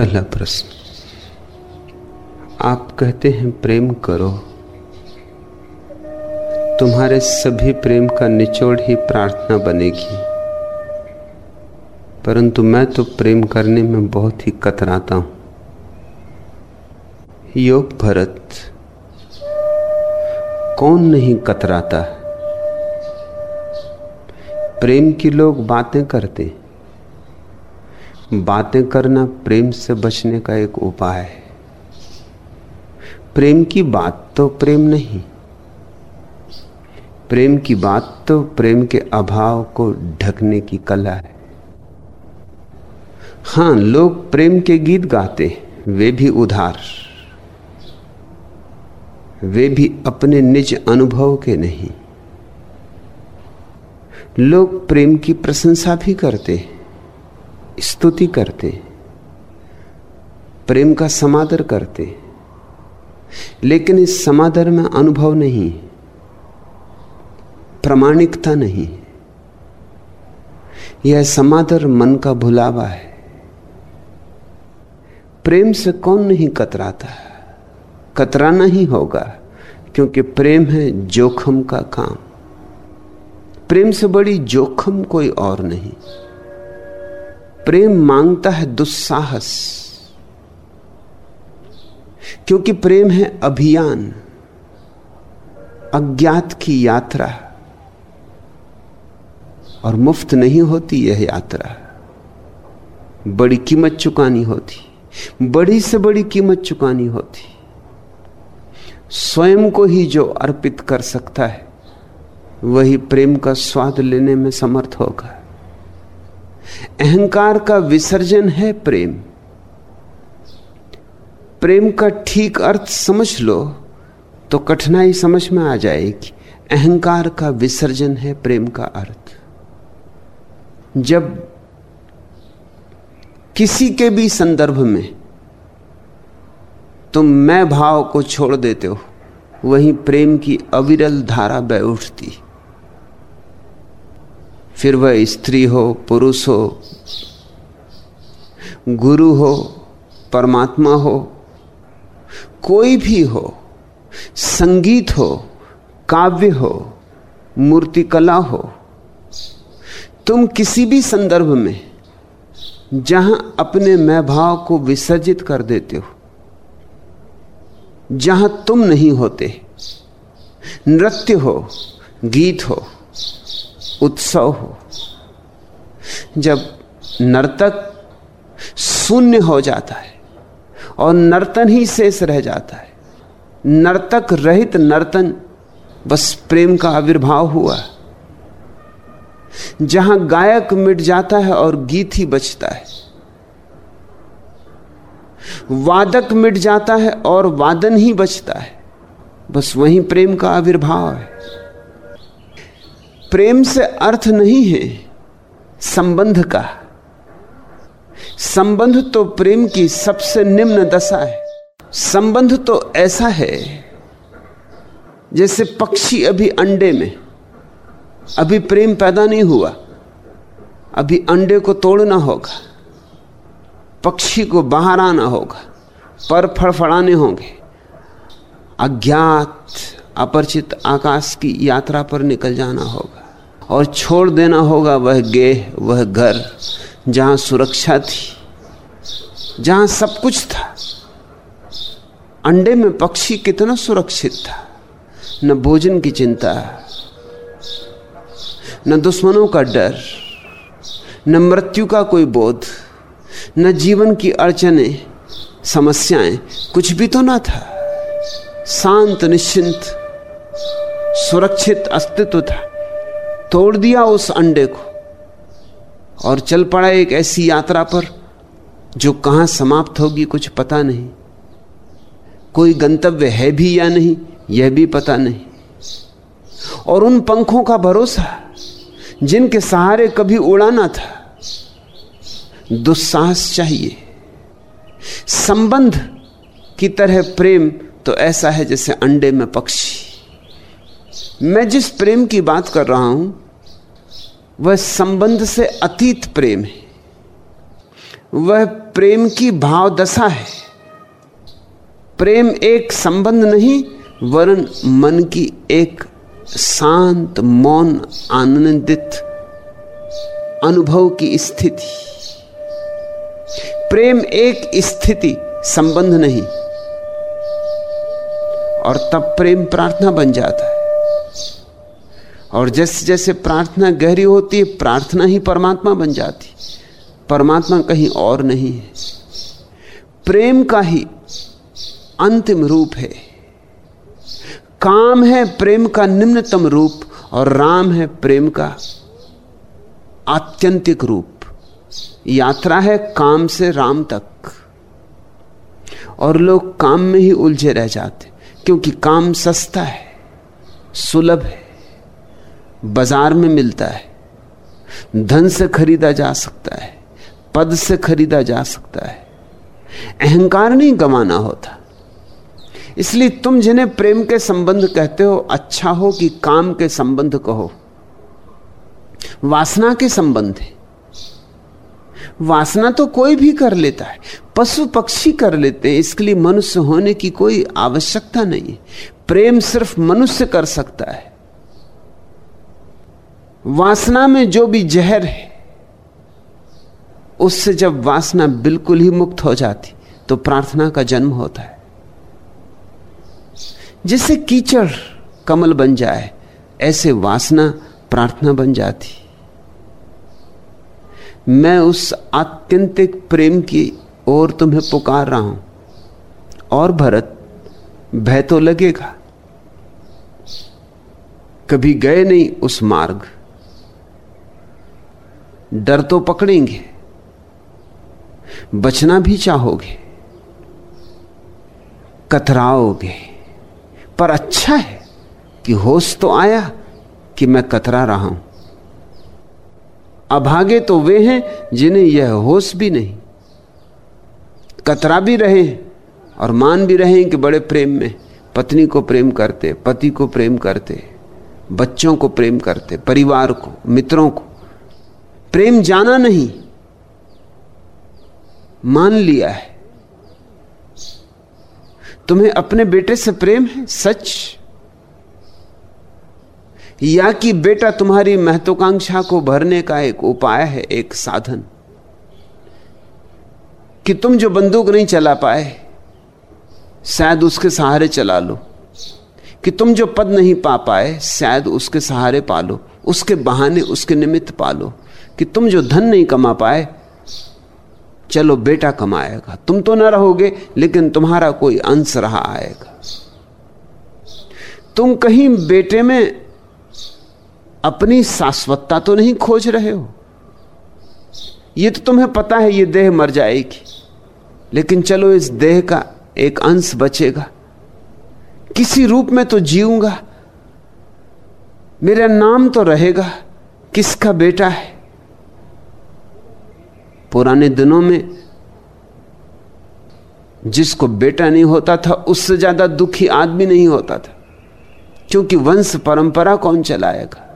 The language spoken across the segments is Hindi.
पहला प्रश्न। आप कहते हैं, प्रेम करो। तुम्हारे सभी प्रेम का निचोड़ ही प्रार्थना बनेगी। परंतु मैं तो प्रेम करने में बहुत ही कतराता हूँ। योग भरत, कौन नहीं कतराता? प्रेम की लोग बातें करते बातें करना प्रेम से बचने का एक उपाय है। प्रेम की बात तो प्रेम नहीं। प्रेम की बात तो प्रेम के अभाव को ढकने की कला है। हाँ, लोग प्रेम के गीत गाते वे भी उधार। वे भी अपने निज अनुभव के नहीं। लोग प्रेम की प्रशंसा भी करते स्तुति करते, प्रेम का समादर करते, लेकिन इस समादर में अनुभव नहीं, प्रामाणिकता नहीं। यह समादर मन का भुलावा है। प्रेम से कौन नहीं कतराता? कतराना ही होगा, क्योंकि प्रेम है जोखम का काम। प्रेम से बड़ी जोखम कोई और नहीं। प्रेम माँगता है दुस्साहस। क्योंकि प्रेम है अभियान, अज्ञात की यात्रा। और मुफ़्त नहीं होती यह यात्रा। बड़ी कीमत चुकानी होती, बड़ी से बड़ी कीमत चुकानी होती। स्वयं को ही जो अर्पित कर सकता है, वही प्रेम का स्वाद लेने में समर्थ होगा। अहंकार का विसर्जन है प्रेम। प्रेम का ठीक अर्थ समझ लो तो कठिनाई समझ में आ जाएगी। अहंकार का विसर्जन है प्रेम का अर्थ। जब किसी के भी संदर्भ में तुम मैं भाव को छोड़ देते हो, वहीं प्रेम की अविरल धारा बह उठती। फिर वह स्त्री हो, पुरुष हो, गुरु हो, परमात्मा हो, कोई भी हो, संगीत हो, काव्य हो, मूर्तिकला हो, तुम किसी भी संदर्भ में जहाँ अपने मैं भाव को विसर्जित कर देते हो, जहाँ तुम नहीं होते, नृत्य हो, गीत हो उत्सव हो। जब नर्तक शून्य हो जाता है और नर्तन ही शेष रह जाता है, नर्तक रहित नर्तन बस प्रेम का आविर्भाव हुआ। जहाँ गायक मिट जाता है और गीत ही बचता है, वादक मिट जाता है और वादन ही बचता है, बस वहीं प्रेम का आविर्भाव है। प्रेम से अर्थ नहीं है, संबंध का। संबंध तो प्रेम की सबसे निम्न दशा है। संबंध तो ऐसा है, जैसे पक्षी अभी अंडे में। अभी प्रेम पैदा नहीं हुआ, अभी अंडे को तोड़ना होगा, पक्षी को बाहर आना होगा, पर फड़फड़ाने होंगे। अज्ञात, अपरिचित आकाश की यात्रा पर निकल जाना होगा। और छोड़ देना होगा वह गेह, वह घर, जहाँ सुरक्षा थी, जहाँ सब कुछ था। अंडे में पक्षी कितना सुरक्षित था। न भोजन की चिंता, न दुश्मनों का डर, न मृत्यु का कोई बोध, न जीवन की अड़चने, समस्याएँ, कुछ भी तो ना था। शांत, निश्चिंत, सुरक्षित अस्तित्व था। तोड़ दिया उस अंडे को और चल पड़ा एक ऐसी यात्रा पर जो कहाँ समाप्त होगी कुछ पता नहीं। कोई गंतव्य है भी या नहीं, यह भी पता नहीं। और उन पंखों का भरोसा, जिनके सहारे कभी उड़ाना था, दुस्साहस चाहिए। संबंध की तरह प्रेम तो ऐसा है जैसे अंडे में पक्षी। मैं जिस प्रेम की बात कर रहा हूँ, वह संबंध से अतीत प्रेम है। वह प्रेम की भाव दशा है। प्रेम एक संबंध नहीं, वरन मन की एक शांत, मौन, आनंदित अनुभव की स्थिति। प्रेम एक स्थिति, संबंध नहीं। और तब प्रेम प्रार्थना बन जाता है। और जैसे जैसे प्रार्थना गहरी होती है, प्रार्थना ही परमात्मा बन जाती परमात्मा कहीं और नहीं है। प्रेम का ही अंतिम रूप है। काम है प्रेम का निम्नतम रूप और राम है प्रेम का आत्यंतिक रूप। यात्रा है काम से राम तक। और लोग काम में ही उलझे रह जाते क्योंकि काम सस्ता है, सुलभ है। बाज़ार में मिलता है। धन से खरीदा जा सकता है, पद से खरीदा जा सकता है। अहंकार नहीं गंवाना होता। इसलिए तुम जिन्हें प्रेम के संबंध कहते हो अच्छा हो कि काम के संबंध कहो। वासना के संबंध है। वासना तो कोई भी कर लेता है, पशु पक्षी कर लेते हैं, इसके लिए मनुष्य होने की कोई आवश्यकता नहीं है। प्रेम सिर्फ़ मनुष्य कर सकता है। वासना में जो भी जहर है, उससे जब वासना बिल्कुल ही मुक्त हो जाती तो प्रार्थना का जन्म होता है। जिससे कीचड़ कमल बन जाए, ऐसे वासना प्रार्थना बन जाती। मैं उस आत्यंतिक प्रेम की ओर तुम्हें पुकार रहा हूँ, और भरत, भय तो लगेगा। कभी गए नहीं उस मार्ग। डर तो पकड़ेंगे, बचना भी चाहोगे, कतराओगे, पर अच्छा है कि होश तो आया कि मैं कतरा रहा हूँ। अभागे तो वे हैं जिन्हें यह होश भी नहीं। कतरा भी रहे और मान भी रहे कि बड़े प्रेम में, पत्नी को प्रेम करते, पति को प्रेम करते, बच्चों को प्रेम करते, परिवार को, मित्रों को। प्रेम जाना नहीं, मान लिया है। तुम्हें अपने बेटे से प्रेम है, सच? या कि बेटा तुम्हारी महत्वाकांक्षा को भरने का एक उपाय है, एक साधन? कि तुम जो बंदूक नहीं चला पाए, शायद उसके सहारे चला लो। कि तुम जो पद नहीं पा पाए, शायद उसके सहारे पालो उसके बहाने, उसके निमित्त पालो कि तुम जो धन नहीं कमा पाए, चलो बेटा कमाएगा। तुम तो ना रहोगे, लेकिन तुम्हारा कोई अंश रहा आएगा। तुम कहीं बेटे में अपनी शाश्वतता तो नहीं खोज रहे हो। ये तो तुम्हें पता है, ये देह मर जाएगी। लेकिन चलो, इस देह का एक अंश बचेगा। किसी रूप में तो जीऊँगा। मेरा नाम तो रहेगा, किसका बेटा है? पुराने दिनों में जिसको बेटा नहीं होता था, उससे ज़्यादा दुखी आदमी नहीं होता था। क्योंकि वंश परंपरा कौन चलाएगा?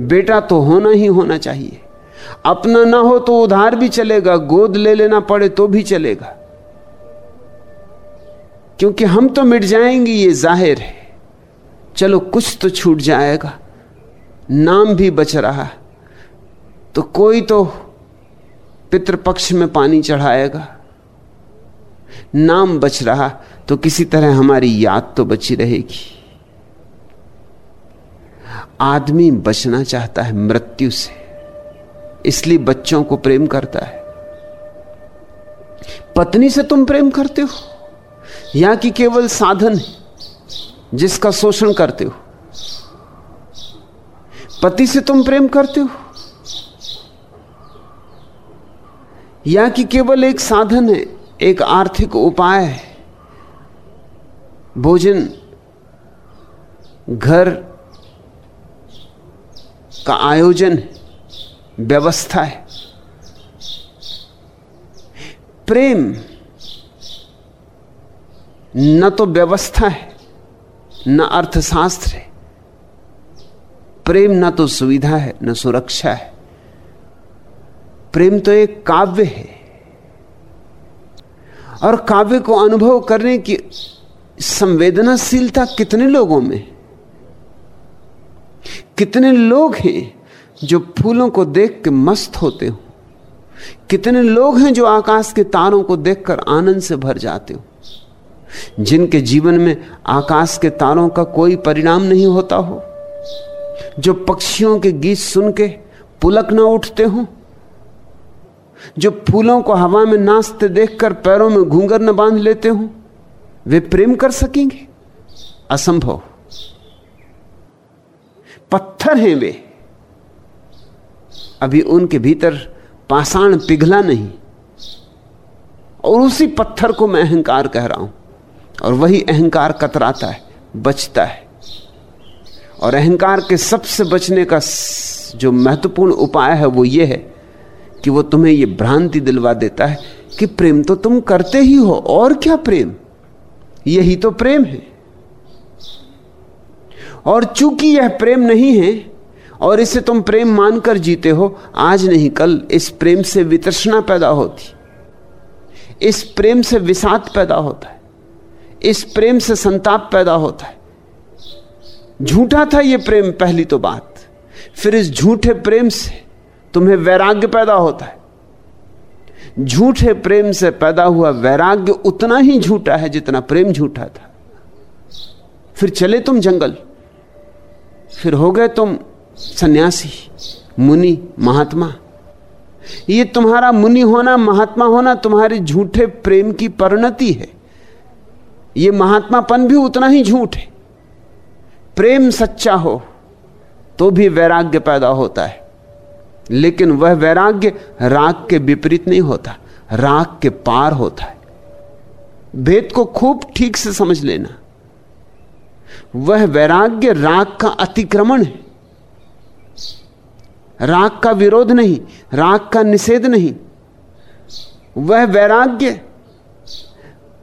बेटा तो होना ही होना चाहिए। अपना ना हो तो उधार भी चलेगा, गोद ले लेना पड़े तो भी चलेगा। क्योंकि हम तो मिट जाएँगे, ये ज़ाहिर है। चलो कुछ तो छूट जाएगा। नाम भी बच रहा है। तो कोई तो पितृपक्ष में पानी चढ़ाएगा। नाम बच रहा तो किसी तरह हमारी याद तो बची रहेगी। आदमी बचना चाहता है मृत्यु से, इसलिए बच्चों को प्रेम करता है। पत्नी से तुम प्रेम करते हो, या कि केवल साधन है जिसका शोषण करते हो? पति से तुम प्रेम करते हो? या कि केवल एक साधन है, एक आर्थिक उपाय है। भोजन, घर का आयोजन व्यवस्था है। प्रेम न तो व्यवस्था है, न अर्थशास्त्र है। प्रेम न तो सुविधा है, न सुरक्षा है। प्रेम तो एक काव्य है। और काव्य को अनुभव करने की संवेदनाशीलता कितने लोगों में? कितने लोग हैं जो फूलों को देख के मस्त होते हो? कितने लोग हैं जो आकाश के तारों को देखकर आनंद से भर जाते हो? जिनके जीवन में आकाश के तारों का कोई परिणाम नहीं होता हो? जो पक्षियों के गीत सुन के पुलक ना उठते हो? जो फूलों को हवा में नाचते देखकर पैरों में घूंगर न बाँध लेते हो, वे प्रेम कर सकेंगे? असंभव। पत्थर हैं वे। अभी उनके भीतर पाषाण पिघला नहीं। और उसी पत्थर को मैं अहंकार कह रहा हूँ। और वही अहंकार कतराता है, बचता है। और अहंकार के सबसे बचने का जो महत्वपूर्ण उपाय है वो ये है कि वो तुम्हें ये भ्रांति दिलवा देता है कि प्रेम तो तुम करते ही हो, और क्या प्रेम? यही तो प्रेम है। और चूँकि यह प्रेम नहीं है, और इसे तुम प्रेम मानकर जीते हो, आज नहीं, कल इस प्रेम से वितृष्णा पैदा होती। इस प्रेम से विषाद पैदा होता है। इस प्रेम से संताप पैदा होता है। झूठा था यह प्रेम पहली तो बात। फिर इस झूठे प्रेम से तुम्हें वैराग्य पैदा होता है। झूठे प्रेम से पैदा हुआ वैराग्य उतना ही झूठा है जितना प्रेम झूठा था। फिर चले तुम जंगल। फिर हो गए तुम सन्यासी, मुनि, महात्मा। ये तुम्हारा मुनि होना, महात्मा होना तुम्हारे झूठे प्रेम की परिणति है। ये महात्मापन भी उतना ही झूठ है। प्रेम सच्चा हो तो भी वैराग्य पैदा होता है। लेकिन वह वैराग्य राग के विपरीत नहीं होता, राग के पार होता है। भेद को खूब ठीक से समझ लेना। वह वैराग्य राग का अतिक्रमण है। राग का विरोध नहीं, राग का निषेध नहीं। वह वैराग्य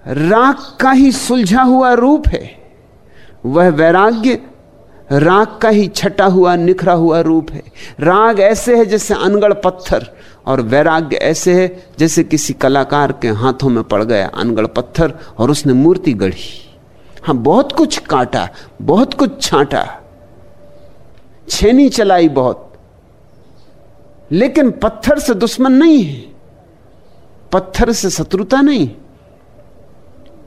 राग का ही सुलझा हुआ रूप है। वह वैराग्य राग का ही छटा हुआ, निखरा हुआ रूप है। राग ऐसे है जैसे अनगढ़ पत्थर, और वैराग्य ऐसे है जैसे किसी कलाकार के हाथों में पड़ गया अनगढ़ पत्थर और उसने मूर्ति गढ़ी। हाँ बहुत कुछ काटा, बहुत कुछ छांटा। छेनी चलाई बहुत, लेकिन पत्थर से दुश्मन नहीं है, पत्थर से शत्रुता नहीं।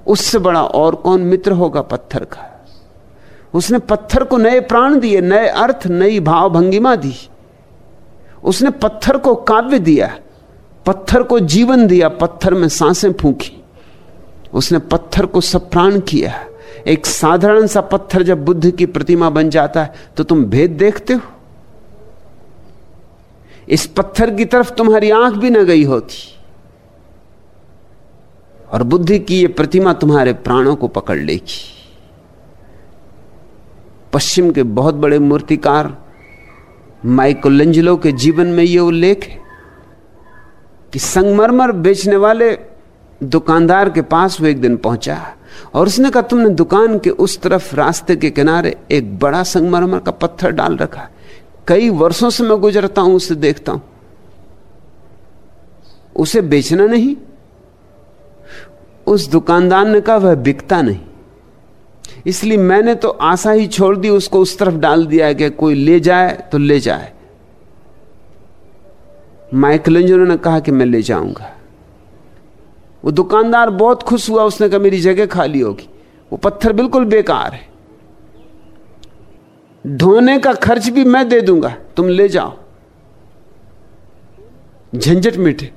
उससे बड़ा और कौन मित्र होगा पत्थर का? उसने पत्थर को नए प्राण दिए, नए अर्थ, नई भाव भंगिमा दी। उसने पत्थर को काव्य दिया, पत्थर को जीवन दिया, पत्थर में साँसें फूकी। उसने पत्थर को सब प्राण किया। एक साधारण सा पत्थर जब बुद्ध की प्रतिमा बन जाता है तो तुम भेद देखते हो। इस पत्थर की तरफ़ तुम्हारी आँख भी न गई होती। और बुद्धि की यह प्रतिमा तुम्हारे प्राणों को पकड़ लेगी। पश्चिम के बहुत बड़े मूर्तिकार माइकोलेंजलो के जीवन में यह उल्लेख है कि संगमरमर बेचने वाले दुकानदार के पास वो एक दिन पहुँचा और उसने कहा, तुमने दुकान के उस तरफ़ रास्ते के किनारे एक बड़ा संगमरमर का पत्थर डाल रखा कई वर्षों से मैं गुजरता हूँ, उसे देखता हूँ। उसे बेचना नहीं। उस दुकानदार ने कहा, वह बिकता नहीं। इसलिए मैंने तो आशा ही छोड़ दी, उसको उस तरफ़ डाल दिया कि कोई ले जाए तो ले जाए। माइकलेंजरो ने कहा कि मैं ले जाऊँगा। वो दुकानदार बहुत खुश हुआ, उसने कहा, मेरी जगह खाली होगी। वो पत्थर बिल्कुल बेकार है। धोने का खर्च भी मैं दे दूँगा, तुम ले जाओ। झंझट मिटे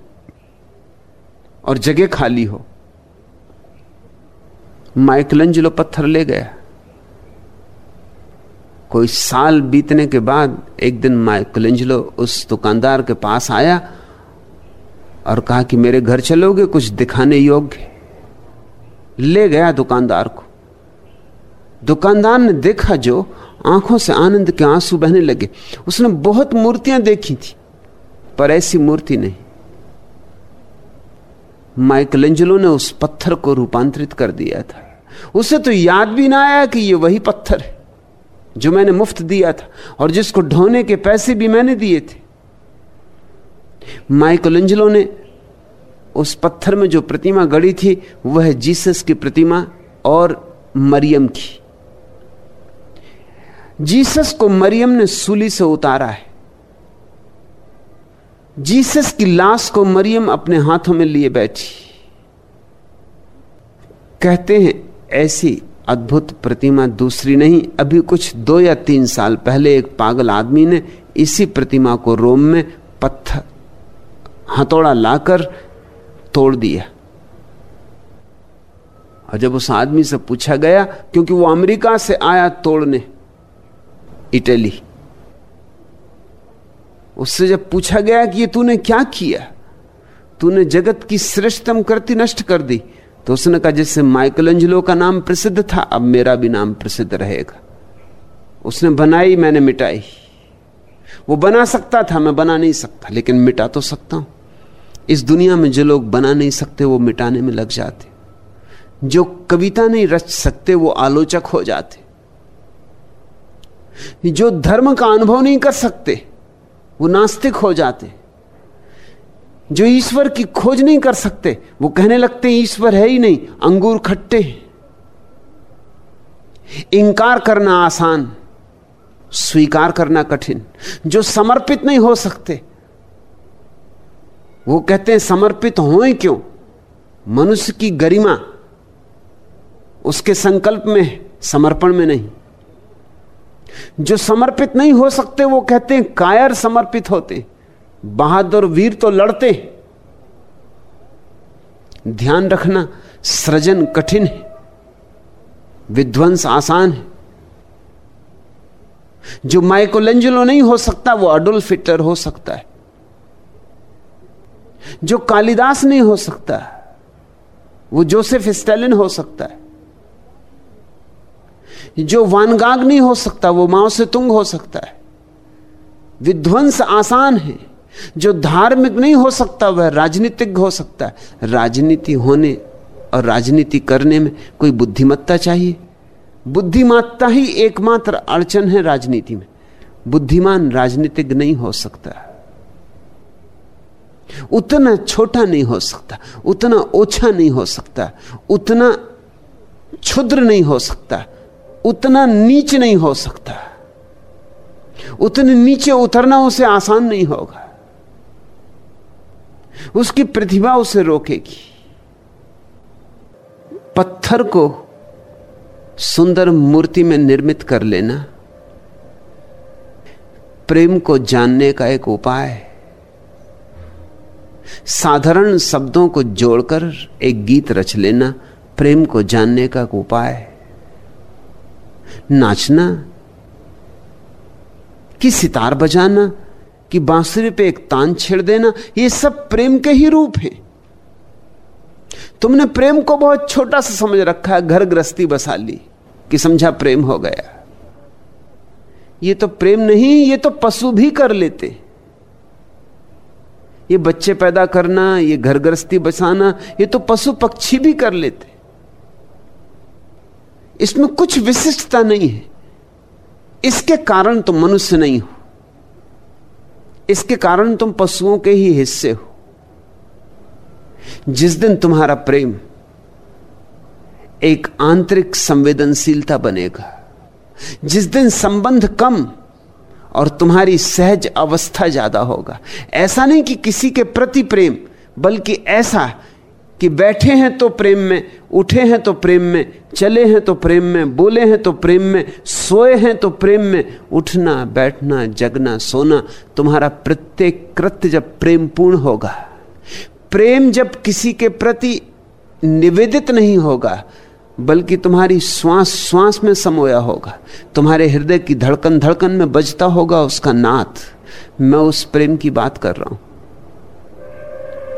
और जगह खाली हो। माइकलंजलो पत्थर ले गया। कोई साल बीतने के बाद एक दिन माइकलंजलो उस दुकानदार के पास आया और कहा कि मेरे घर चलोगे, कुछ दिखाने योग्य? ले गया दुकानदार को। दुकानदार ने देखा जो आँखों से आनंद के आँसू बहने लगे। उसने बहुत मूर्तियाँ देखी थी, पर ऐसी मूर्ति नहीं। माइकलेंजलो ने उस पत्थर को रूपांतरित कर दिया था। उसे तो याद भी ना आया कि ये वही पत्थर है, जो मैंने मुफ़्त दिया था और जिसको ढोने के पैसे भी मैंने दिए थे। माइकलंजलो ने उस पत्थर में जो प्रतिमा गड़ी थी, वह जीसस की प्रतिमा और मरियम की। जीसस को मरियम ने सूली से उतारा है। जीसस की लाश को मरियम अपने हाथों में लिए बैठी। कहते हैं, ऐसी अद्भुत प्रतिमा दूसरी नहीं, अभी कुछ दो या तीन साल पहले एक पागल आदमी ने इसी प्रतिमा को रोम में पत्थर, हथौड़ा लाकर तोड़ दिया। और जब उस आदमी से पूछा गया, क्योंकि वो अमेरिका से आया तोड़ने, इटली। उससे जब पूछा गया कि ये तूने क्या किया, तूने जगत की श्रेष्ठतम कृति नष्ट कर दी तो उसने कहा, जैसे माइकल अंजलो का नाम प्रसिद्ध था, अब मेरा भी नाम प्रसिद्ध रहेगा। उसने बनाई, मैंने मिटाई। वो बना सकता था, मैं बना नहीं सकता, लेकिन मिटा तो सकता हूँ। इस दुनिया में जो लोग बना नहीं सकते, वो मिटाने में लग जाते। जो कविता नहीं रच सकते, वो आलोचक हो जाते। जो धर्म का अनुभव नहीं कर सकते वो नास्तिक हो जाते। जो ईश्वर की खोज नहीं कर सकते, वो कहने लगते ईश्वर है ही नहीं, अंगूर खट्टे इंकार करना आसान, स्वीकार करना कठिन। जो समर्पित नहीं हो सकते, वो कहते हैं, समर्पित हो ही क्यों? मनुष्य की गरिमा उसके संकल्प में समर्पण में नहीं। जो समर्पित नहीं हो सकते, वो कहते हैं, कायर समर्पित होते। बहादुर वीर तो लड़ते ध्यान रखना, सृजन कठिन है। विध्वंस आसान है। जो माइकोलेंजलो नहीं हो सकता, वो अडुल फिटर हो सकता है। जो कालिदास नहीं हो सकता, वो जोसेफ स्टेलिन हो सकता है। जो वानगाग नहीं हो सकता, वो माओ से तुंग हो सकता है। विध्वंस आसान है। जो धार्मिक नहीं हो सकता, वह राजनीतिक हो सकता है। राजनीति होने और राजनीति करने में कोई बुद्धिमत्ता चाहिए। बुद्धिमत्ता ही एकमात्र अड़चन है राजनीति में। बुद्धिमान राजनीतिक नहीं हो सकता। उतना छोटा नहीं हो सकता, उतना ओछा नहीं हो सकता, उतना क्षुद्र नहीं हो सकता उतना नीच नहीं हो सकता। उतने नीचे उतरना उसे आसान नहीं होगा। उसकी प्रतिभा उसे रोकेगी। पत्थर को सुंदर मूर्ति में निर्मित कर लेना प्रेम को जानने का एक उपाय है। साधारण शब्दों को जोड़कर एक गीत रच लेना प्रेम को जानने का एक उपाय है। नाचना, कि सितार बजाना, कि बांसुरी पे एक तान छेड़ देना, ये सब प्रेम के ही रूप हैं। तुमने प्रेम को बहुत छोटा सा समझ रखा है घर गृहस्थी बसा ली, कि समझा प्रेम हो गया। ये तो प्रेम नहीं, ये तो पशु भी कर लेते। ये बच्चे पैदा करना, ये घर गृहस्थी बसाना, ये तो पशु पक्षी भी कर लेते। इसमें कुछ विशिष्टता नहीं है। इसके कारण तुम मनुष्य नहीं हो। इसके कारण तुम पशुओं के ही हिस्से हो। जिस दिन तुम्हारा प्रेम एक आंतरिक संवेदनशीलता बनेगा, जिस दिन संबंध कम और तुम्हारी सहज अवस्था ज़्यादा होगा, ऐसा नहीं कि किसी के प्रति प्रेम, बल्कि ऐसा कि बैठे हैं तो प्रेम में, उठे हैं तो प्रेम में, चले हैं तो प्रेम में, बोले हैं तो प्रेम में, सोए हैं तो प्रेम में, उठना, बैठना, जगना, सोना, तुम्हारा प्रत्येक कृत्य जब प्रेम पूर्ण होगा, प्रेम जब किसी के प्रति निवेदित नहीं होगा, बल्कि तुम्हारी श्वास श्वास में समोया होगा, तुम्हारे हृदय की धड़कन धड़कन में बजता होगा उसका नाथ, मैं उस प्रेम की बात कर रहा हूँ।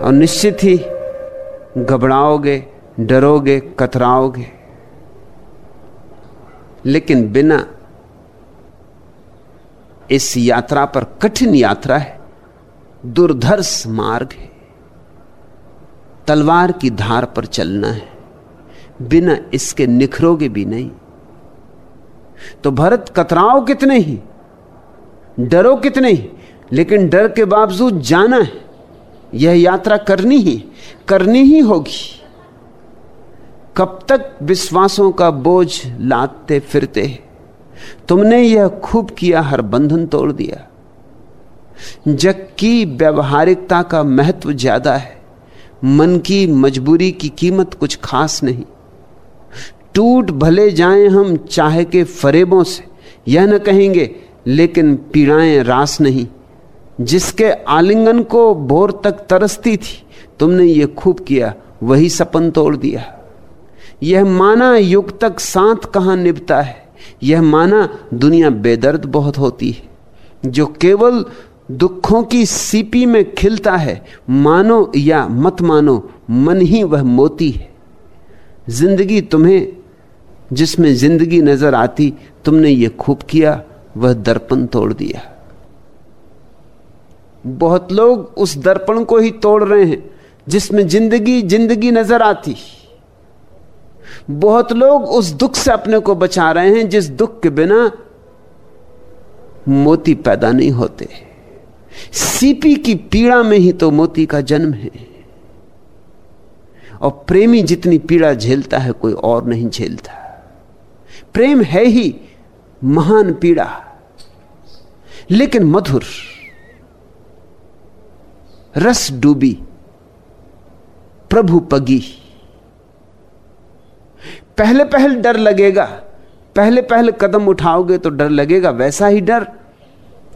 और निश्चित ही घबराओगे, डरोगे, कतराओगे। लेकिन बिना इस यात्रा पर कठिन यात्रा है, दुर्धर्ष मार्ग है। तलवार की धार पर चलना है, बिना इसके निखरोगे भी नहीं। तो भरत, कतराओ कितने ही, डरो कितने ही, लेकिन डर के बावजूद जाना है। यह यात्रा करनी ही करनी ही होगी। कब तक विश्वासों का बोझ लादते फिरते तुमने यह खूब किया, हर बंधन तोड़ दिया। जग की व्यवहारिकता का महत्व ज़्यादा है। मन की मजबूरी की कीमत कुछ खास नहीं। टूट भले जाएँ हम चाहे के फरेबों से, यह न कहेंगे, लेकिन पीड़ाएँ रास नहीं। जिसके आलिंगन को भोर तक तरसती थी, तुमने ये खूब किया, वही सपन तोड़ दिया। यह माना युग तक सांत कहाँ निभता है, यह माना दुनिया बेदर्द बहुत होती है। जो केवल दुखों की सीपी में खिलता है, मानो या मत मानो, मन ही वह मोती है। ज़िंदगी तुम्हें, जिसमें ज़िंदगी नज़र आती, तुमने ये खूब किया, वह दर्पण तोड़ दिया। बहुत लोग उस दर्पण को ही तोड़ रहे हैं, जिसमें ज़िंदगी ज़िंदगी नज़र आती। बहुत लोग उस दुख से अपने को बचा रहे हैं, जिस दुख के बिना मोती पैदा नहीं होते। सीपी की पीड़ा में ही तो मोती का जन्म है। और प्रेमी जितनी पीड़ा झेलता है, कोई और नहीं झेलता। प्रेम है ही महान पीड़ा। लेकिन मधुर रस डूबी, प्रभु पगी। पहले पहले डर लगेगा, पहले पहले कदम उठाओगे तो डर लगेगा, वैसा ही डर।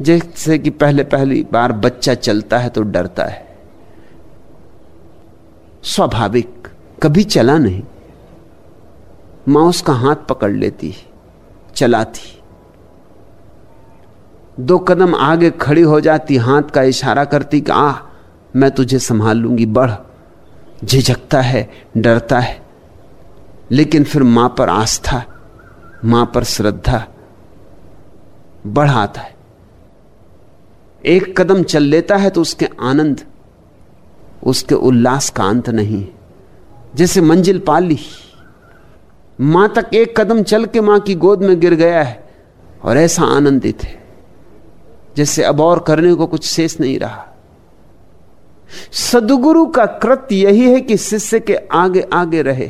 जैसे कि पहले पहली बार बच्चा चलता है तो डरता है। स्वाभाविक, कभी चला नहीं। माँ उसका हाथ पकड़ लेती, चलाती। दो कदम आगे खड़ी हो जाती, हाथ का इशारा करती कि आ मैं तुझे संभाल लूँगी, बढ़। झिझकता है, डरता है। लेकिन फिर माँ पर आस्था, माँ पर श्रद्धा बढ़ाता है। एक कदम चल लेता है तो उसके आनंद, उसके उल्लास का अंत नहीं जैसे मंजिल पा ली। माँ तक एक कदम चल के माँ की गोद में गिर गया है और ऐसा आनंदित है, जैसे अब और करने को कुछ शेष नहीं रहा। सदगुरु का कृत्य यही है कि शिष्य के आगे आगे रहे।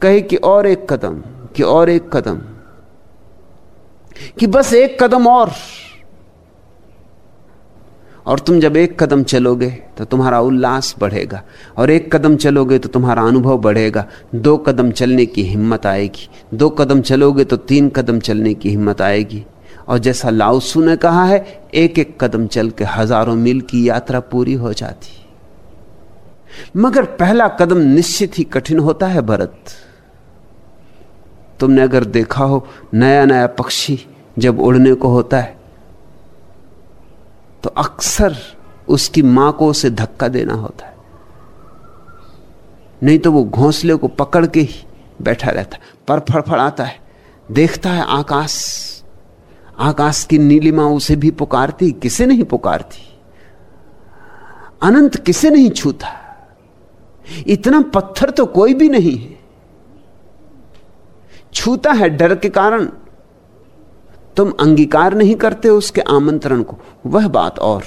कहे कि और एक कदम, कि और एक कदम। कि बस एक कदम और। और तुम जब एक कदम चलोगे तो तुम्हारा उल्लास बढ़ेगा। और एक कदम चलोगे तो तुम्हारा अनुभव बढ़ेगा। दो कदम चलने की हिम्मत आएगी। दो कदम चलोगे तो तीन कदम चलने की हिम्मत आएगी। और जैसा लाउसू ने कहा है एक एक कदम चल के हज़ारों मील की यात्रा पूरी हो जाती। मगर पहला कदम निश्चित ही कठिन होता है भरत। तुमने अगर देखा हो नया नया पक्षी जब उड़ने को होता है तो अक्सर उसकी माँ को उसे धक्का देना होता है। नहीं तो वो घोंसले को पकड़ के ही बैठा रहता पर फड़फड़ाता है, देखता है आकाश। आकाश की नीलिमा उसे भी पुकारती, किसे नहीं पुकारती? अनंत किसे नहीं छूता? इतना पत्थर तो कोई भी नहीं है। छूता है डर के कारण। तुम अंगीकार नहीं करते उसके आमंत्रण को। वह बात और।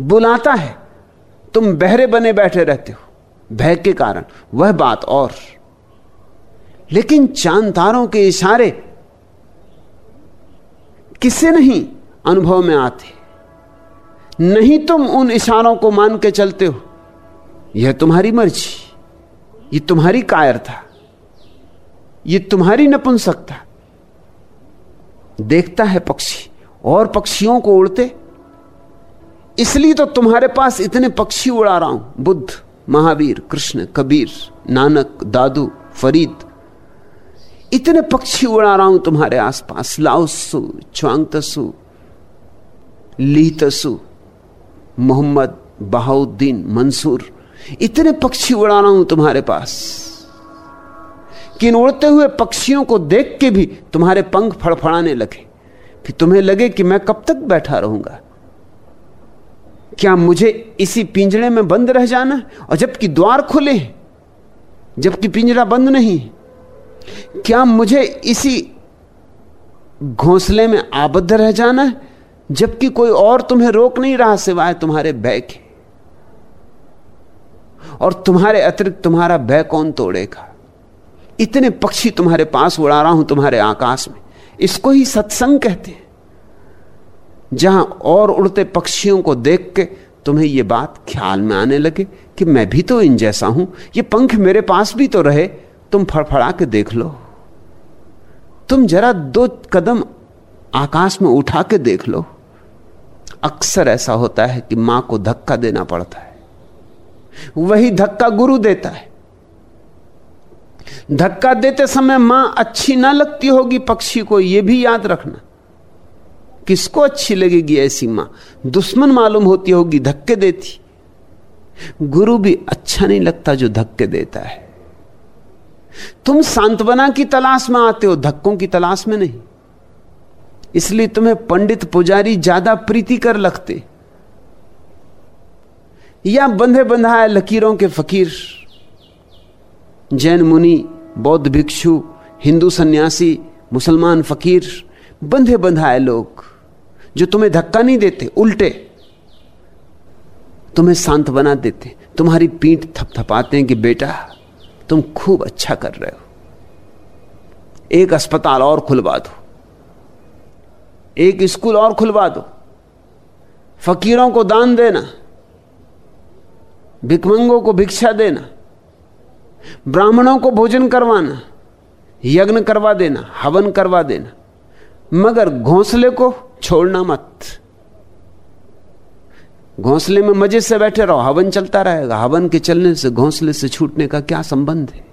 बुलाता है। तुम बहरे बने बैठे रहते हो। भय के कारण। वह बात और। लेकिन चाँद तारों के इशारे किसे नहीं अनुभव में आते? नहीं तुम उन इशारों को मान के चलते हो। यह तुम्हारी मर्ज़ी। ये तुम्हारी कायरता ये तुम्हारी नपुंसकता देखता है पक्षी, और पक्षियों को उड़ते। इसलिए तो तुम्हारे पास इतने पक्षी उड़ा रहा हूँ। बुद्ध, महावीर, कृष्ण, कबीर, नानक, दादू, फरीद इतने पक्षी उड़ा रहा हूँ तुम्हारे आसपास। Lao Tzu Chuang Tzu Lieh Tzu, Mohammed Bahauddin Mansur, इतने पक्षी उड़ा रहा हूँ तुम्हारे पास। कि उड़ते हुए पक्षियों को देख के भी तुम्हारे पंख फड़फड़ाने लगे। कि तुम्हें लगे कि मैं कब तक बैठा रहूँगा। क्या मुझे इसी पिंजरे में बंद रह जाना? और जबकि द्वार खुले जबकि पिंजरा बंद नहीं क्या मुझे इसी घोंसले में आबद्ध रह जाना है, जबकि कोई और तुम्हें रोक नहीं रहा सिवाय तुम्हारे भय के? और तुम्हारे अतिरिक्त तुम्हारा भय कौन तोड़ेगा? इतने पक्षी तुम्हारे पास उड़ा रहा हूँ तुम्हारे आकाश में। इसको ही सत्संग कहते हैं। जहाँ और उड़ते पक्षियों को देख के तुम्हें यह बात ख्याल में आने लगे कि मैं भी तो इन जैसा हूँ। ये पंख मेरे पास भी तो रहे तुम फड़फड़ा के देख लो। तुम जरा दो कदम आकाश में उठा के देख लो। अक्सर ऐसा होता है कि माँ को धक्का देना पड़ता है। वही धक्का गुरु देता है। धक्का देते समय माँ अच्छी ना लगती होगी पक्षी को यह भी याद रखना। किसको अच्छी लगेगी ऐसी माँ? दुश्मन मालूम होती होगी, धक्के देती। गुरु भी अच्छा नहीं लगता जो धक्के देता है। तुम सांत्वना की तलाश में आते हो, धक्कों की तलाश में नहीं। इसलिए तुम्हें पंडित पुजारी ज़्यादा प्रीतिकर लगते। या बंधे बंधाए लकीरों के फकीर। जैन मुनि, बौद्ध भिक्षु, हिंदू सन्यासी, मुसलमान फकीर, बंधे बंधाए लोग, जो तुम्हें धक्का नहीं देते, उल्टे। तुम्हें शांत बना देते, तुम्हारी पीठ थपथपाते हैं कि बेटा तुम खूब अच्छा कर रहे हो। एक अस्पताल और खुलवा दो। एक स्कूल और खुलवा दो। फकीरों को दान देना। भिकमंगों को भिक्षा देना। ब्राह्मणों को भोजन करवाना। यज्ञ करवा देना, हवन करवा देना। मगर घोंसले को छोड़ना मत। घोंसले में मज़े से बैठे रहो, हवन चलता रहेगा। हवन के चलने से, घोंसले से छूटने का क्या संबंध है?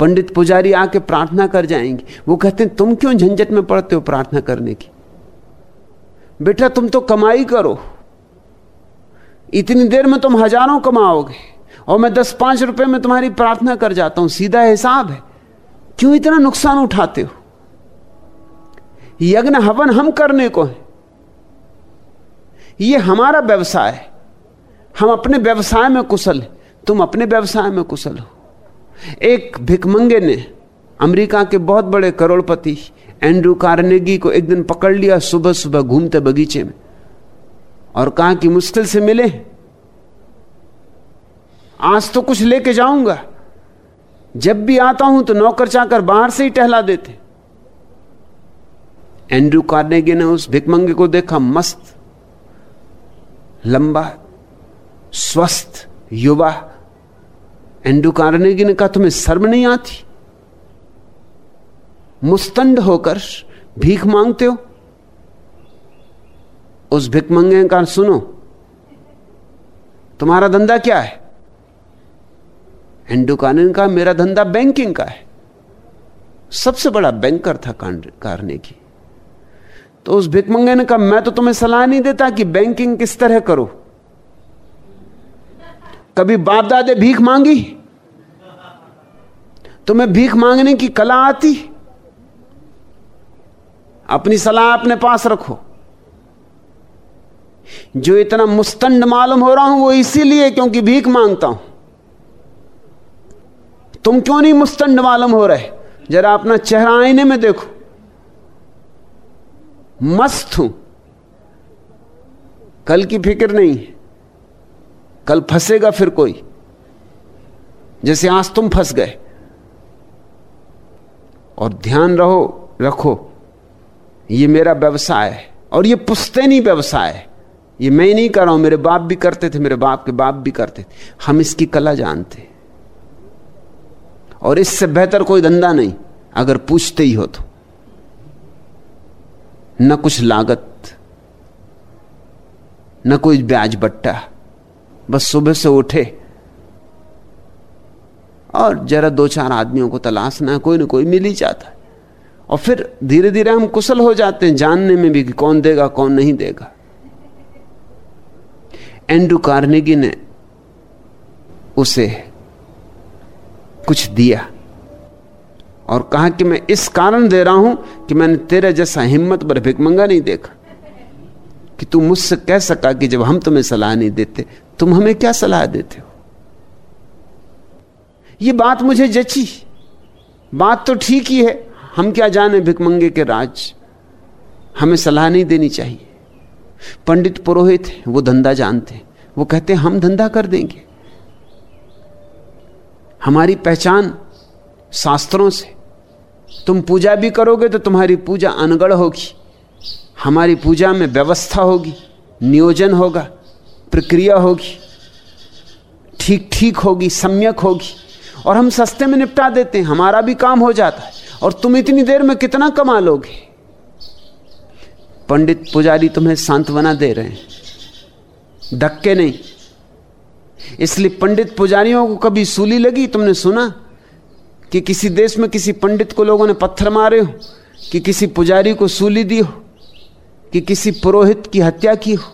पंडित पुजारी आके प्रार्थना कर जाएँगे। वो कहते हैं, तुम क्यों झंझट में पड़ते हो प्रार्थना करने की? बेटा, तुम तो कमाई करो। इतनी देर में तुम हज़ारों कमाओगे और मैं दस पाँच रुपए में तुम्हारी प्रार्थना कर जाता हूँ। सीधा हिसाब है। क्यों इतना नुकसान उठाते हो? यज्ञ हवन हम करने को है। ये हमारा व्यवसाय है। हम अपने व्यवसाय में कुशल हैं। तुम अपने व्यवसाय में कुशल हो। एक भिकमंगे ने अमेरिका के बहुत बड़े करोड़पति एंड्रू कार्नेगी को एक दिन पकड़ लिया सुबह सुबह घूमते बगीचे में और कहा कि मुश्किल से मिले। आज तो कुछ लेके जाऊँगा। जब भी आता हूँ तो नौकर चाकर बाहर से ही टहला देते। एंड्रू कार्नेगी ने उस भिकमंगे को देखा मस्त। लंबा, स्वस्थ, युवा एंड्रू कार्नेगी ने कहा तुम्हें शर्म नहीं आती? मुस्तंड होकर भीख मांगते हो? उस भिकमंगे का सुनो, तुम्हारा धंधा क्या है? एंड्रू कार्नेगी का मेरा धंधा बैंकिंग का है। सबसे बड़ा बैंकर था कार्नेगी तो उस भिकमंगे ने कहा, मैं तो तुम्हें सलाह नहीं देता कि बैंकिंग किस तरह करो। कभी बाप दादे भीख मांगी? तुम्हें भीख मांगने की कला आती? अपनी सलाह अपने पास रखो। जो इतना मुस्तंड मालूम हो रहा हूँ, वो इसीलिए क्योंकि भीख माँगता हूँ। तुम क्यों नहीं मुस्तंड मालूम हो रहे? जरा अपना चेहरा आईने में देखो। मस्त हूँ। कल की फ़िक्र नहीं है। कल फंसेगा फिर कोई। जैसे आज तुम फंस गए। और ध्यान रहो, रखो, ये मेरा व्यवसाय है। और ये पुश्तैनी व्यवसाय है। ये मैं ही नहीं कर रहा हूँ, मेरे बाप भी करते थे, मेरे बाप के बाप भी करते थे। हम इसकी कला जानते। और इससे बेहतर कोई धंधा नहीं, अगर पूछते ही हो तो। न कुछ लागत, न कोई ब्याज बट्टा। बस सुबह से उठे और जरा दो चार आदमियों को तलाशना कोई ना कोई मिल ही जाता है। और फिर धीरे धीरे हम कुशल हो जाते हैं, जानने में भी कि कौन देगा, कौन नहीं देगा। एंड्रू कार्नेगी ने उसे कुछ दिया। और कहा कि मैं इस कारण दे रहा हूँ कि मैंने तेरे जैसा हिम्मत पर भिकमंगा नहीं देखा। कि तू मुझसे कह सका कि जब हम तुम्हें सलाह नहीं देते, तुम हमें क्या सलाह देते हो? ये बात मुझे जची। बात तो ठीक ही है। हम क्या जाने भिकमंगे के राज? हमें सलाह नहीं देनी चाहिए। पंडित पुरोहित वो धंधा जानते वो कहते हैं, हम धंधा कर देंगे। हमारी पहचान शास्त्रों से तुम पूजा भी करोगे तो तुम्हारी पूजा अनगढ़ होगी। हमारी पूजा में व्यवस्था होगी, नियोजन होगा, प्रक्रिया होगी। ठीक ठीक होगी, सम्यक होगी। और हम सस्ते में निपटा देते हैं, हमारा भी काम हो जाता है। और तुम इतनी देर में कितना कमा लोगे? पंडित पुजारी तुम्हें सांत्वना दे रहे हैं। धक्के नहीं। इसलिए पंडित पुजारियों को कभी सूली लगी, तुमने सुना? कि किसी देश में किसी पंडित को लोगों ने पत्थर मारे हो, कि किसी पुजारी को सूली दी हो, कि किसी पुरोहित की हत्या की हो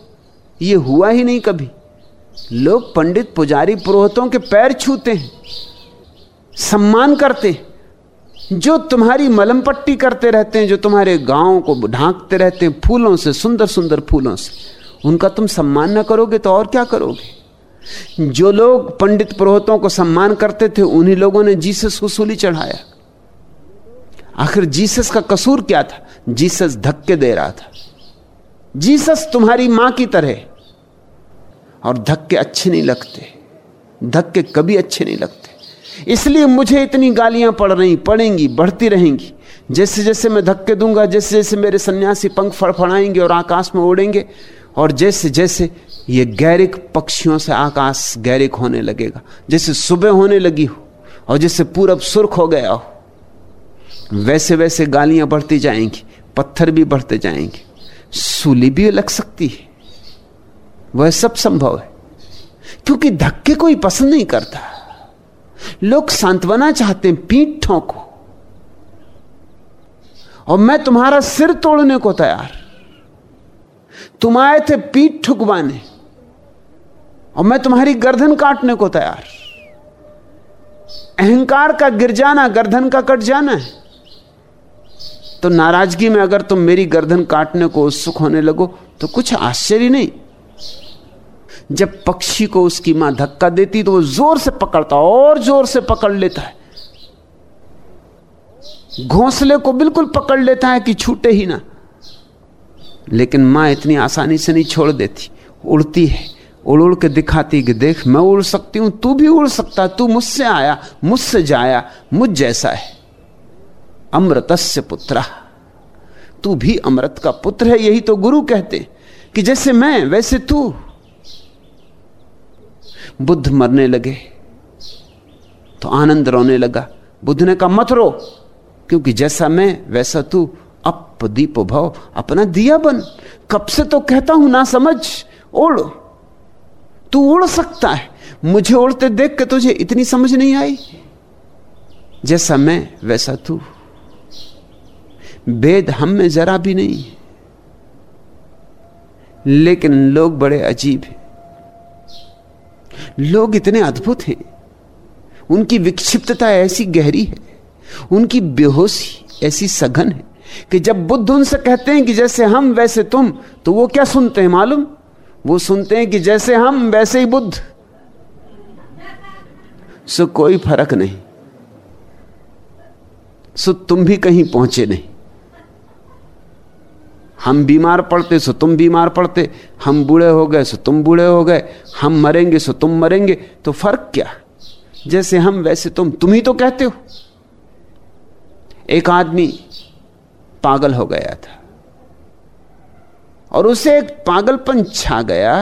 यह हुआ ही नहीं कभी। लोग पंडित, पुजारी, पुरोहितों के पैर छूते हैं, सम्मान करते हैं, जो तुम्हारी मलम पट्टी करते रहते हैं, जो तुम्हारे गाँव को ढांकते रहते हैं, फूलों से सुंदर सुंदर फूलों से, उनका तुम सम्मान न करोगे तो और क्या करोगे? जो लोग पंडित पुरोहितों को सम्मान करते थे, उन्हीं लोगों ने जीसस को सूली चढ़ाया। आखिर जीसस का कसूर क्या था? जीसस धक्के दे रहा था। जीसस तुम्हारी माँ की तरह। और धक्के अच्छे नहीं लगते। धक्के कभी अच्छे नहीं लगते। इसलिए मुझे इतनी गालियाँ पड़ रही, पड़ेंगी, बढ़ती रहेंगी। जैसे जैसे मैं धक्के दूँगा, जैसे जैसे मेरे सन्यासी पंख फड़फड़ाएँगे और आकाश में उड़ेंगे, और जैसे जैसे ये गैरिक पक्षियों से आकाश गैरिक होने लगेगा। जैसे सुबह होने लगी हो और जैसे पूरब सुर्ख हो गया हो, वैसे वैसे गालियाँ बढ़ती जाएँगी, पत्थर भी बढ़ते जाएँगे। सूली भी लग सकती है। वह सब संभव है। क्योंकि धक्के कोई पसंद नहीं करता। लोग सांत्वना चाहते हैं, पीठ ठोंको। और मैं तुम्हारा सिर तोड़ने को तैयार। तुम आए थे पीठ ठुकवाने। और मैं तुम्हारी गर्दन काटने को तैयार। अहंकार का गिर जाना, गर्दन का कट जाना है। तो नाराज़गी में अगर तुम मेरी गर्दन काटने को उत्सुक होने लगो तो कुछ आश्चर्य नहीं। जब पक्षी को उसकी माँ धक्का देती तो वो ज़ोर से पकड़ता, और ज़ोर से पकड़ लेता है। घोंसले को बिल्कुल पकड़ लेता है कि छूटे ही ना। लेकिन माँ इतनी आसानी से नहीं छोड़ देती, उड़ती है। उड़ उड़ के दिखाती कि देख, मैं उड़ सकती हूँ, तू भी उड़ सकता तू मुझसे आया, मुझसे जाया, मुझ जैसा है। अमृतस्य पुत्र। तू भी अमृत का पुत्र है, यही तो गुरु कहते कि जैसे मैं, वैसे तू। बुद्ध मरने लगे तो आनंद रोने लगा। बुद्ध ने कहा, मत रो, क्योंकि जैसा मैं, वैसा तू। अप भव, अपना दिया बन। कब से तो कहता हूँ, ना समझ, उड़। तू उड़ सकता है। मुझे उड़ते देख के तुझे इतनी समझ नहीं आई? जैसा मैं, वैसा तू। भेद हम में जरा भी नहीं। लेकिन लोग बड़े अजीब हैं। लोग इतने अद्भुत हैं। उनकी विक्षिप्तता ऐसी गहरी है। उनकी बेहोशी ऐसी सघन है कि जब बुद्ध उनसे कहते हैं कि जैसे हम, वैसे तुम तो वो क्या सुनते हैं मालूम? वो सुनते हैं कि जैसे हम, वैसे ही बुद्ध। सो कोई फ़र्क नहीं। सो तुम भी कहीं पहुँचे नहीं। हम बीमार पड़ते, सो तुम बीमार पड़ते। हम बूढ़े हो गए, सो तुम बूढ़े हो गए। हम मरेंगे, सो तुम मरेंगे। तो फ़र्क क्या? जैसे हम, वैसे तुम। तुम ही तो कहते हो। एक आदमी पागल हो गया था। और उसे एक पागलपन छा गया,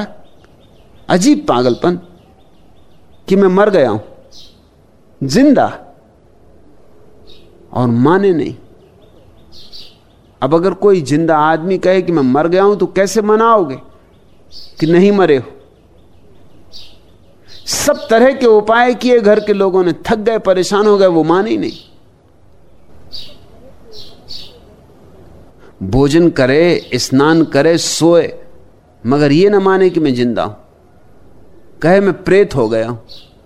अजीब पागलपन, कि मैं मर गया हूँ, ज़िंदा, और माने नहीं। अब अगर कोई ज़िंदा आदमी कहे कि मैं मर गया हूँ तो कैसे मनाओगे कि नहीं मरे हो? सब तरह के उपाय किए, घर के लोगों ने थक गए, परेशान हो गए, वो माने ही नहीं। भोजन करे, स्नान करे, सोए। मगर ये ना माने कि मैं ज़िंदा हूँ। कहे, मैं प्रेत हो गया हूँ।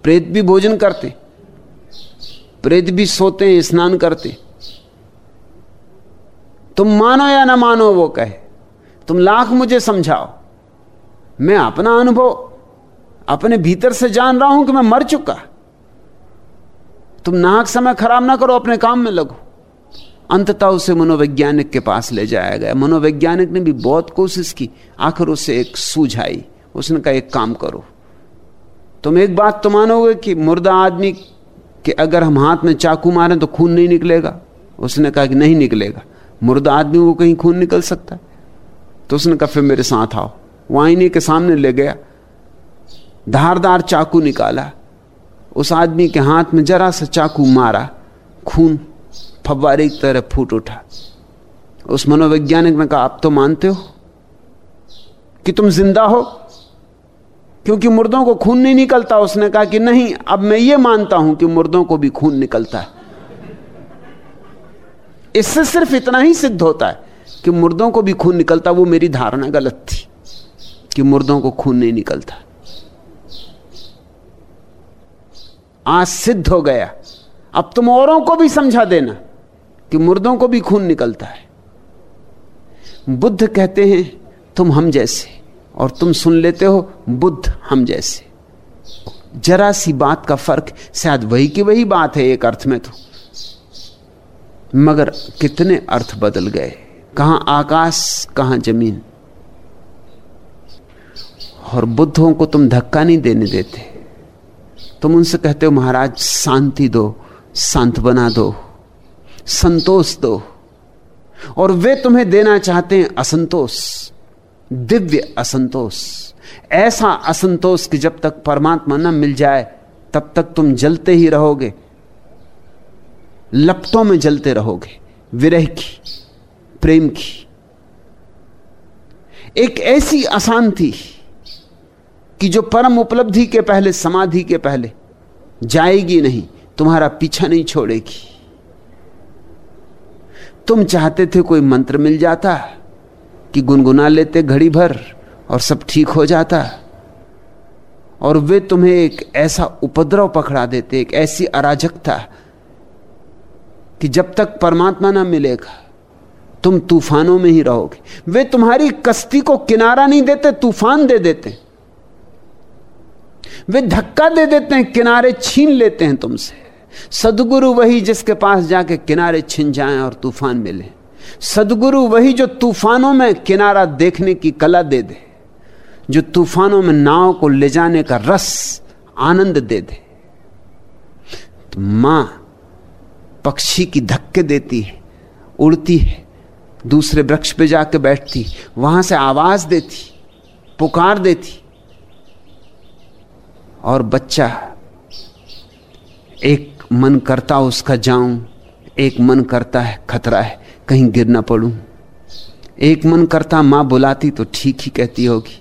प्रेत भी भोजन करते, प्रेत भी सोते हैं स्नान करते। तुम मानो या ना मानो, वो कहे, तुम लाख मुझे समझाओ। मैं अपना अनुभव, अपने भीतर से जान रहा हूँ कि मैं मर चुका। तुम नाहक समय खराब ना करो, अपने काम में लगो। अंततः उसे मनोवैज्ञानिक के पास ले जाया गया। मनोवैज्ञानिक ने भी बहुत कोशिश की। आखिर उसे एक सूझ आई। उसने कहा, एक काम करो। तुम एक बात तो मानोगे कि मुर्दा आदमी के अगर हम हाथ में चाकू मारें तो खून नहीं निकलेगा? उसने कहा कि नहीं निकलेगा। मुर्दा आदमी को कहीं खून निकल सकता है? तो उसने कहा, फिर मेरे साथ आओ। वो आईने के सामने ले गया। धारदार चाकू निकाला। उस आदमी के हाथ में जरा सा चाकू मारा। खून फव्वारे की तरह फूट उठा। उस मनोवैज्ञानिक ने कहा, आप तो मानते हो कि तुम ज़िंदा हो? क्योंकि मुर्दों को खून नहीं निकलता। उसने कहा कि नहीं, अब मैं ये मानता हूँ कि मुर्दों को भी खून निकलता है। इससे सिर्फ़ इतना ही सिद्ध होता है कि मुर्दों को भी खून निकलता, वो मेरी धारणा गलत थी कि मुर्दों को खून नहीं निकलता। आज सिद्ध हो गया। अब तुम औरों को भी समझा देना। कि मुर्दों को भी खून निकलता है। बुद्ध कहते हैं, तुम हम जैसे, और तुम सुन लेते हो, बुद्ध हम जैसे। जरा सी बात का फ़र्क, शायद वही की वही बात है एक अर्थ में तो। मगर कितने अर्थ बदल गए। कहाँ आकाश, कहाँ ज़मीन। और बुद्धों को तुम धक्का नहीं देने देते। तुम उनसे कहते हो, महाराज, शांति दो, शांत बना दो। संतोष दो। और वे तुम्हें देना चाहते हैं असंतोष। दिव्य असंतोष। ऐसा असंतोष कि जब तक परमात्मा न मिल जाए, तब तक तुम जलते ही रहोगे। लपटों में जलते रहोगे। विरह की, प्रेम की। एक ऐसी अशांति कि जो परम उपलब्धि के पहले, समाधि के पहले जाएगी नहीं, तुम्हारा पीछा नहीं छोड़ेगी। तुम चाहते थे कोई मंत्र मिल जाता, कि गुनगुना लेते घड़ी भर और सब ठीक हो जाता, और वे तुम्हें एक ऐसा उपद्रव पकड़ा देते, एक ऐसी अराजकता, कि जब तक परमात्मा ना मिलेगा, तुम तूफानों में ही रहोगे। वे तुम्हारी कश्ती को किनारा नहीं देते, तूफ़ान दे देते। वे धक्का दे देते हैं, किनारे छीन लेते हैं तुमसे। सदगुरु वही जिसके पास जाके किनारे छिन जाएँ और तूफ़ान मिले। सदगुरु वही जो तूफानों में किनारा देखने की कला दे दे, जो तूफानों में नाव को ले जाने का रस, आनंद दे दे। तो माँ पक्षी की धक्के देती है, उड़ती है, दूसरे वृक्ष पे जाके बैठती, वहाँ से आवाज़ देती, पुकार देती। और बच्चा एक मन करता उसका जाऊँ, एक मन करता है, खतरा है, कहीं गिर ना पड़ूं। एक मन करता माँ बुलाती तो ठीक ही कहती होगी,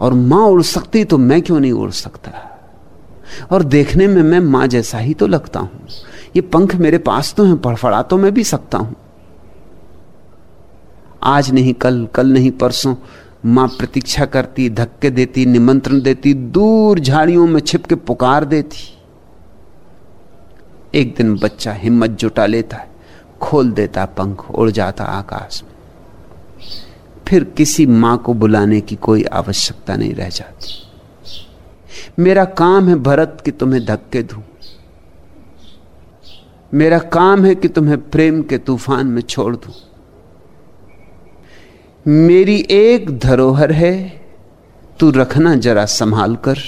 और माँ उड़ सकती तो मैं क्यों नहीं उड़ सकता? और देखने में मैं माँ जैसा ही तो लगता हूँ। ये पंख मेरे पास तो हैं, फड़फड़ा तो मैं भी सकता हूँ। आज नहीं, कल कल नहीं, परसों माँ प्रतीक्षा करती, धक्के देती, निमंत्रण देती, दूर झाड़ियों में छिप के पुकार देती। एक दिन बच्चा हिम्मत जुटा लेता है, खोल देता पंख, उड़ जाता आकाश में। फिर किसी माँ को बुलाने की कोई आवश्यकता नहीं रह जाती। मेरा काम है भरत कि तुम्हें धक्के दूँ। मेरा काम है कि तुम्हें प्रेम के तूफ़ान में छोड़ दूँ। मेरी एक धरोहर है, तू रखना जरा संभाल कर।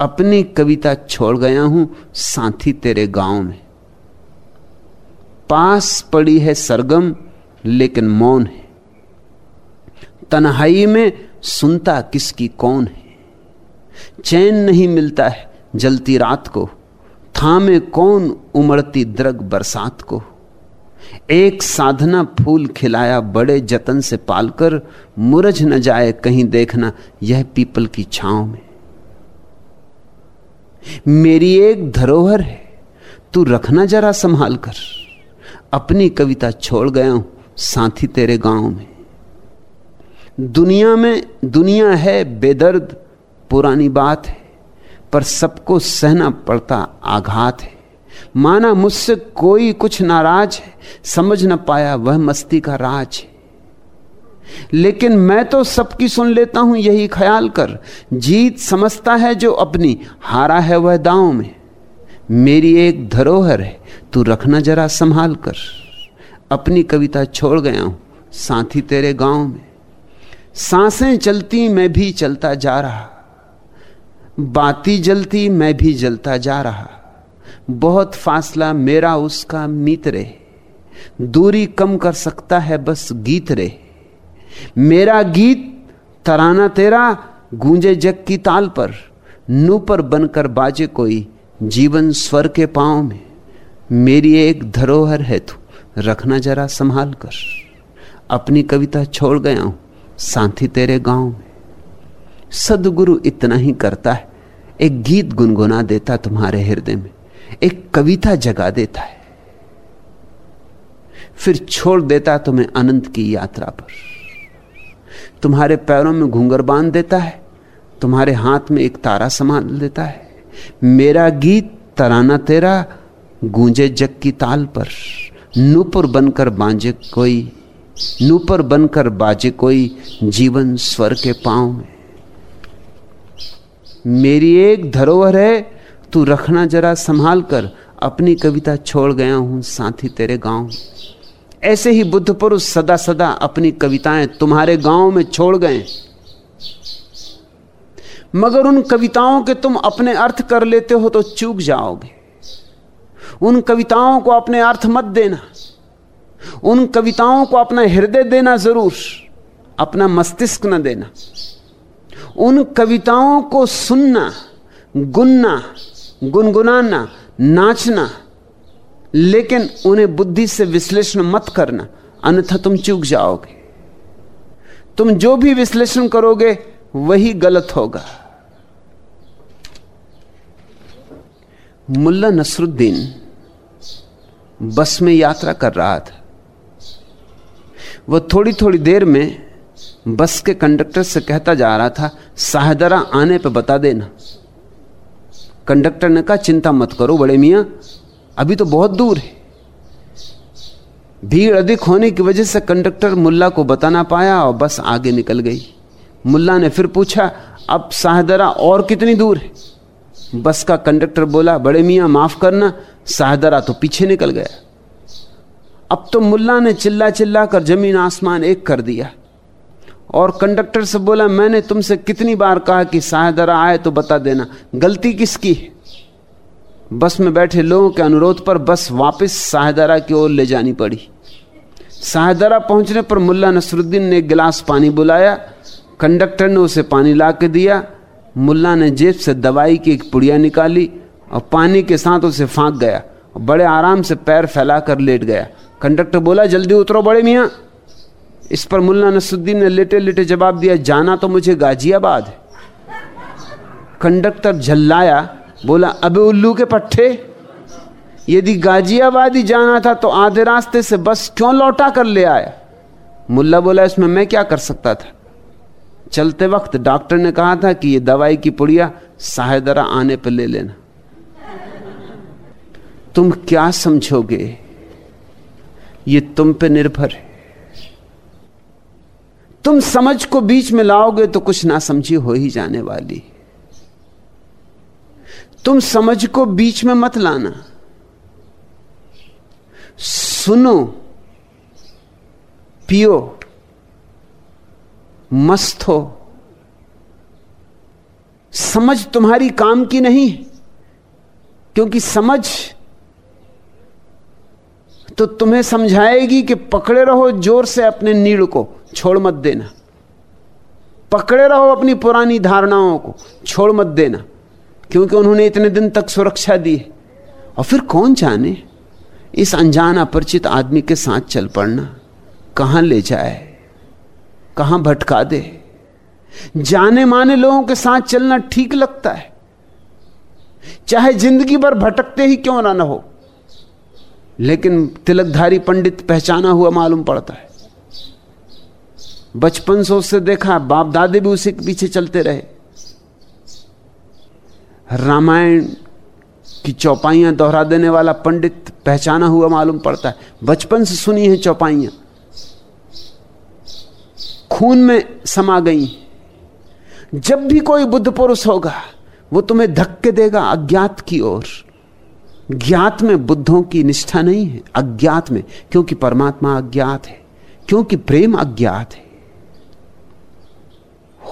अपनी कविता छोड़ गया हूँ, साथी तेरे गाँव में। पास पड़ी है सरगम, लेकिन मौन है। तन्हाई में सुनता किसकी कौन है? चैन नहीं मिलता है जलती रात को। थामे कौन उमड़ती द्रग बरसात को? एक साधना फूल खिलाया बड़े जतन से पालकर, मुरझ न जाए कहीं देखना यह पीपल की छांव में। मेरी एक धरोहर है, तू रखना जरा संभाल कर। अपनी कविता छोड़ गया हूँ, साथी तेरे गाँव में। दुनिया में दुनिया है बेदर्द, पुरानी बात है, पर सबको सहना पड़ता आघात है। माना मुझसे कोई कुछ नाराज़ है, समझ न पाया वह मस्ती का राज है। लेकिन मैं तो सबकी सुन लेता हूँ, यही ख्याल कर। जीत समझता है जो अपनी, हारा है वह दांव में। मेरी एक धरोहर है, तू रखना जरा संभाल कर। अपनी कविता छोड़ गया हूँ, साथी तेरे गाँव में। साँसें चलती, मैं भी चलता जा रहा। बाती जलती, मैं भी जलता जा रहा। बहुत फासला मेरा, उसका मित्र दूरी कम कर सकता है, बस गीत रे। मेरा गीत तराना तेरा, गूंजे जग की ताल पर। नू पर बनकर बाजे कोई, जीवन स्वर के पाँव में। मेरी एक धरोहर है तू, रखना जरा संभाल कर। अपनी कविता छोड़ गया हूँ, साथी तेरे गाँव में। सदगुरु इतना ही करता है, एक गीत गुनगुना देता तुम्हारे हृदय में, एक कविता जगा देता है। फिर छोड़ देता तुम्हें अनंत की यात्रा पर। तुम्हारे पैरों में घूंगर बाँध देता है, तुम्हारे हाथ में एक तारा संभाल देता है। मेरा गीत तराना तेरा, गूंजे जग की ताल पर। नूपुर बनकर बांझे कोई, नूपुर बनकर बाजे कोई, जीवन स्वर के पाँव में। मेरी एक धरोहर है, तू रखना जरा संभाल कर, अपनी कविता छोड़ गया हूँ, साथी तेरे गाँव ऐसे ही बुद्ध पुरुष सदा सदा अपनी कविताएँ तुम्हारे गाँव में छोड़ गए। मगर उन कविताओं के तुम अपने अर्थ कर लेते हो तो चूक जाओगे। उन कविताओं को अपने अर्थ मत देना। उन कविताओं को अपना हृदय देना ज़रूर, अपना मस्तिष्क न देना। उन कविताओं को सुनना, गुनना, गुनगुनाना, नाचना लेकिन उन्हें बुद्धि से विश्लेषण मत करना, अन्यथा तुम चूक जाओगे। तुम जो भी विश्लेषण करोगे, वही गलत होगा। मुल्ला नसरुद्दीन बस में यात्रा कर रहा था। वह थोड़ी थोड़ी देर में बस के कंडक्टर से कहता जा रहा था साहदरा आने पर बता देना। कंडक्टर ने कहा, चिंता मत करो बड़े मियाँ अभी तो बहुत दूर है। भीड़ अधिक होने की वजह से कंडक्टर मुल्ला को बता ना पाया और बस आगे निकल गई। मुल्ला ने फिर पूछा, अब साहदरा और कितनी दूर है? बस का कंडक्टर बोला, बड़े मियाँ, माफ़ करना, साहदरा तो पीछे निकल गया। अब तो मुल्ला ने चिल्ला चिल्ला कर ज़मीन आसमान एक कर दिया। और कंडक्टर से बोला, मैंने तुमसे कितनी बार कहा कि साहदरा आए तो बता देना, गलती किसकी है? बस में बैठे लोगों के अनुरोध पर बस वापस साहदरा की ओर ले जानी पड़ी। साहदरा पहुँचने पर मुल्ला नसरुद्दीन ने गिलास पानी बुलाया, कंडक्टर ने उसे पानी ला के दिया, मुल्ला ने जेब से दवाई की एक पुड़िया निकाली और पानी के साथ उसे फांक गया बड़े आराम से पैर फैलाकर लेट गया। कंडक्टर बोला, जल्दी उतरो बड़े मियाँ। इस पर मुल्ला नसरुद्दीन ने लेटे लेटे जवाब दिया, जाना तो मुझे गाजियाबाद है। कंडक्टर झल्लाया बोला, अबे उल्लू के पट्टे यदि गाजियाबाद ही जाना था तो आधे रास्ते से बस क्यों लौटा कर ले आया? मुल्ला बोला, इसमें मैं क्या कर सकता था? चलते वक्त डॉक्टर ने कहा था कि ये दवाई की पुड़िया साहेदरा आने पर ले लेना। तुम क्या समझोगे? ये तुम पे निर्भर है। तुम समझ को बीच में लाओगे तो कुछ ना समझी हो ही जाने वाली। तुम समझ को बीच में मत लाना। सुनो, पियो, मस्त हो। समझ तुम्हारी काम की नहीं, क्योंकि समझ तो तुम्हें समझाएगी कि पकड़े रहो ज़ोर से अपने नीड़ को, छोड़ मत देना। पकड़े रहो अपनी पुरानी धारणाओं को, छोड़ मत देना। क्योंकि उन्होंने इतने दिन तक सुरक्षा दी और फिर कौन जाने? इस अनजान अपरिचित आदमी के साथ चल पड़ना। कहाँ ले जाए? कहाँ भटका दे? जाने माने लोगों के साथ चलना ठीक लगता है। चाहे ज़िंदगी भर भटकते ही क्यों ना हो। लेकिन तिलकधारी पंडित पहचाना हुआ मालूम पड़ता है। बचपन से उससे देखा बाप दादे भी उसी के पीछे चलते रहे। रामायण की चौपाइयाँ दोहरा देने वाला पंडित पहचाना हुआ मालूम पड़ता है। बचपन से सुनी है चौपाइयाँ। खून में समा गई। जब भी कोई बुद्ध पुरुष होगा, वो तुम्हें धक्के देगा अज्ञात की ओर। ज्ञात में बुद्धों की निष्ठा नहीं है, अज्ञात में, क्योंकि परमात्मा अज्ञात है, क्योंकि प्रेम अज्ञात है।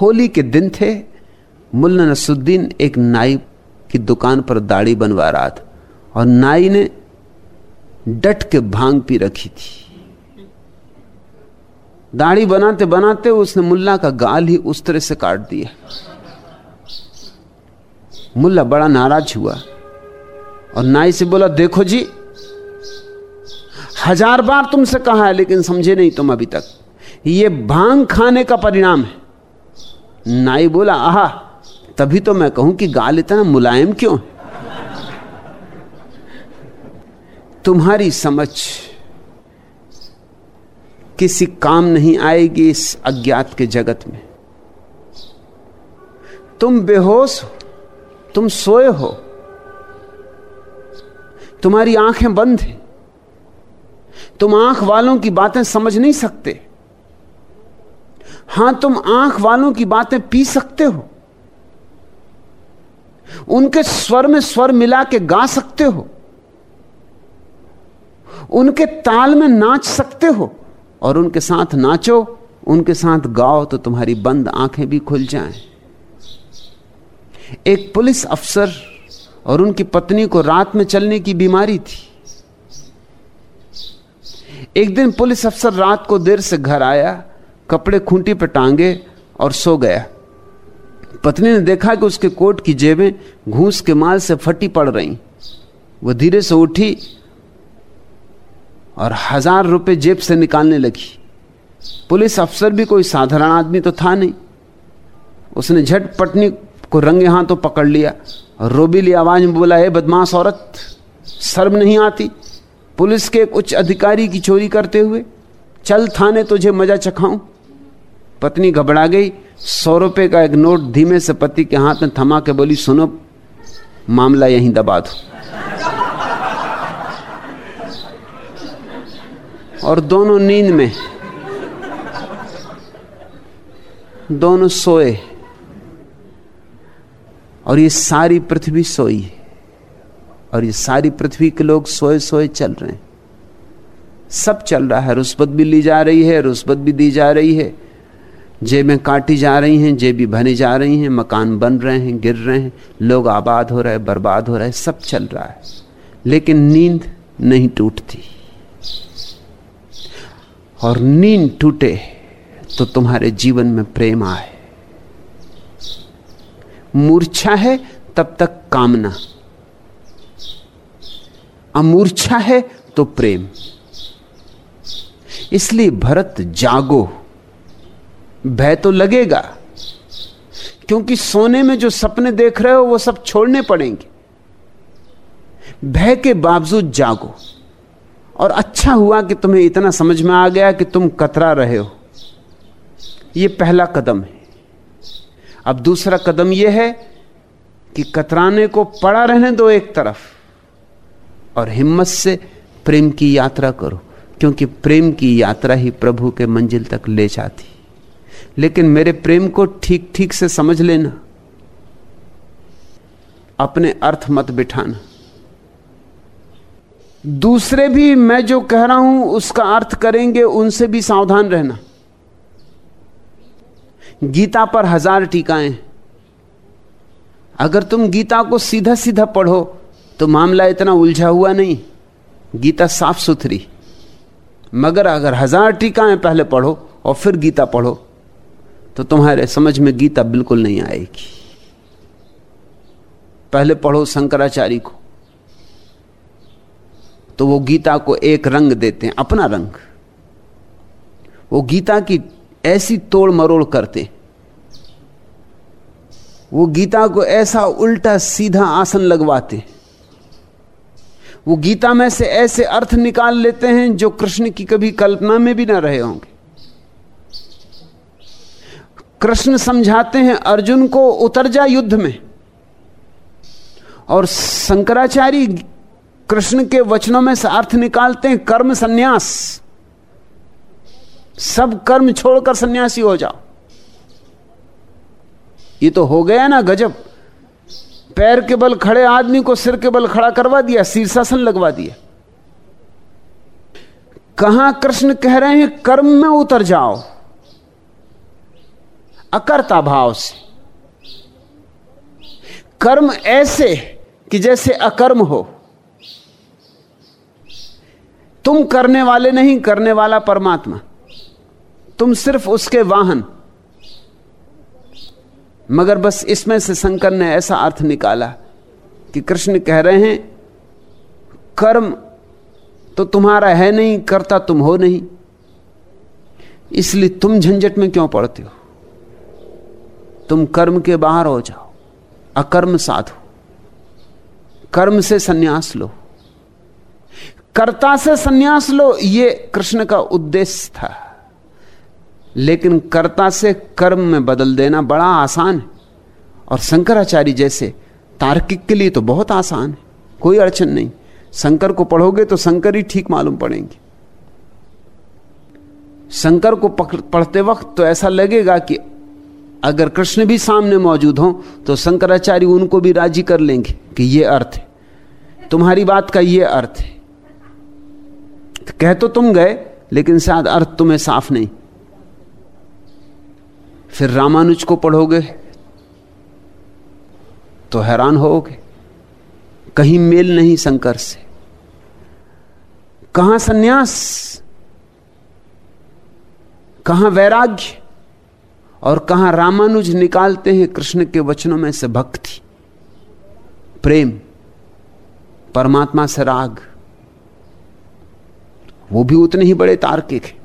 होली के दिन थे मुल्ला नसुद्दीन एक नाई की दुकान पर दाढ़ी बनवा रहा था और नाई ने डट के भाँग पी रखी थी। दाढ़ी बनाते बनाते उसने मुल्ला का गाल ही उस तरह से काट दिया। मुल्ला बड़ा नाराज़ हुआ और नाई से बोला, देखो जी, हज़ार बार तुमसे कहा है, लेकिन समझे नहीं तुम अभी तक। ये भाँग खाने का परिणाम है। नाई बोला, आहा तभी तो मैं कहूँ कि गाल इतना मुलायम क्यों? तुम्हारी समझ किसी काम नहीं आएगी इस अज्ञात के जगत में। तुम बेहोश हो, तुम सोए हो, तुम्हारी आँखें बंद हैं, तुम आँख वालों की बातें समझ नहीं सकते। हाँ, तुम आँख वालों की बातें पी सकते हो। उनके स्वर में स्वर मिला के गा सकते हो। उनके ताल में नाच सकते हो और उनके साथ नाचो, उनके साथ गाओ तो तुम्हारी बंद आँखें भी खुल जाएँ। एक पुलिस अफसर और उनकी पत्नी को रात में चलने की बीमारी थी। एक दिन पुलिस अफसर रात को देर से घर आया, कपड़े खूंटी पर टांगे और सो गया। पत्नी ने देखा कि उसके कोट की जेबें घूस के माल से फटी पड़ रही। वह धीरे से उठी और हज़ार रुपए जेब से निकालने लगी। पुलिस अफसर भी कोई साधारण आदमी तो था नहीं। उसने झट पत्नी को रंगे हाथों तो पकड़ लिया और रोबीली आवाज़ में बोला है बदमाश औरत, शर्म नहीं आती? पुलिस के एक उच्च अधिकारी की चोरी करते हुए चल थाने तुझे मज़ा चखाऊं? पत्नी घबरा गई सौ रुपए का एक नोट धीमे से पति के हाथ में थमा के बोली, सुनो, मामला यहीं दबा दो। और दोनों नींद में, दोनों सोए, और ये सारी पृथ्वी सोई है और ये सारी पृथ्वी के लोग सोए सोए चल रहे हैं। सब चल रहा है रुस्बत भी ली जा रही है रुस्बत भी दी जा रही है। जेबें काटी जा रही हैं, जेबी भनी जा रही हैं, मकान बन रहे हैं, गिर रहे हैं, लोग आबाद हो रहे हैं, बर्बाद हो रहे हैं, सब चल रहा है। लेकिन नींद नहीं टूटती। और नींद टूटे तो तुम्हारे जीवन में प्रेम आए। मूर्छा है तब तक कामना। अमूर्छा है तो प्रेम। इसलिए भरत जागो। भय तो लगेगा, क्योंकि सोने में जो सपने देख रहे हो वो सब छोड़ने पड़ेंगे। भय के बावजूद जागो, और अच्छा हुआ कि तुम्हें इतना समझ में आ गया कि तुम कतरा रहे हो। यह पहला कदम है। अब दूसरा कदम यह है कि कतराने को पड़ा रहने दो एक तरफ़, और हिम्मत से प्रेम की यात्रा करो, क्योंकि प्रेम की यात्रा ही प्रभु के मंजिल तक ले जाती लेकिन मेरे प्रेम को ठीक ठीक से समझ लेना। अपने अर्थ मत बिठाना। दूसरे भी मैं जो कह रहा हूँ, उसका अर्थ करेंगे, उनसे भी सावधान रहना। गीता पर हज़ार टीकाएँ। अगर तुम गीता को सीधा सीधा पढ़ो तो मामला इतना उलझा हुआ नहीं। गीता साफ़ सुथरी। मगर अगर हज़ार टीकाएँ पहले पढ़ो और फिर गीता पढ़ो तो तुम्हारे समझ में गीता बिल्कुल नहीं आएगी। पहले पढ़ो शंकराचार्य को। तो वो गीता को एक रंग देते हैं, अपना रंग। वो गीता की ऐसी तोड़ मरोड़ करते वो गीता को ऐसा उल्टा सीधा आसन लगवाते वो गीता में से ऐसे अर्थ निकाल लेते हैं जो कृष्ण की कभी कल्पना में भी ना रहे होंगे। कृष्ण समझाते हैं अर्जुन को उतर जा युद्ध में। और शंकराचार्य कृष्ण के वचनों में से अर्थ निकालते हैं, कर्म सन्यास। सब कर्म छोड़कर सन्यासी हो जाओ। ये तो हो गया ना गजब। पैर के बल खड़े, आदमी को सिर के बल खड़ा करवा दिया, शीर्षासन लगवा दिया। कहाँ कृष्ण कह रहे हैं, कर्म में उतर जाओ। अकर्ता भाव से। कर्म ऐसे कि जैसे अकर्म हो। तुम करने वाले नहीं, करने वाला परमात्मा। तुम सिर्फ़ उसके वाहन। मगर बस इसमें से शंकर ने ऐसा अर्थ निकाला कि कृष्ण कह रहे हैं, कर्म तो तुम्हारा है नहीं, करता तुम हो नहीं। इसलिए तुम झंझट में क्यों पड़ते हो? तुम कर्म के बाहर हो जाओ, अकर्म साधो, कर्म से सन्यास लो। कर्ता से सन्यास लो, ये कृष्ण का उद्देश्य था। लेकिन कर्ता से कर्म में बदल देना बड़ा आसान है। और शंकराचार्य जैसे तार्किक के लिए तो बहुत आसान है, कोई अड़चन नहीं। शंकर को पढ़ोगे तो शंकर ही ठीक मालूम पड़ेंगे। शंकर को पढ़ते वक्त तो ऐसा लगेगा कि अगर कृष्ण भी सामने मौजूद हो तो शंकराचार्य उनको भी राज़ी कर लेंगे कि यह अर्थ है। तुम्हारी बात का यह अर्थ है। तो कह तो तुम गए, लेकिन शायद अर्थ तुम्हें साफ़ नहीं। फिर रामानुज को पढ़ोगे तो हैरान होगे। कहीं मेल नहीं शंकर से। कहाँ सन्यास? कहाँ वैराग्य? और कहाँ रामानुज निकालते हैं कृष्ण के वचनों में से भक्ति, प्रेम, परमात्मा से राग। वो भी उतने ही बड़े तार्किक हैं।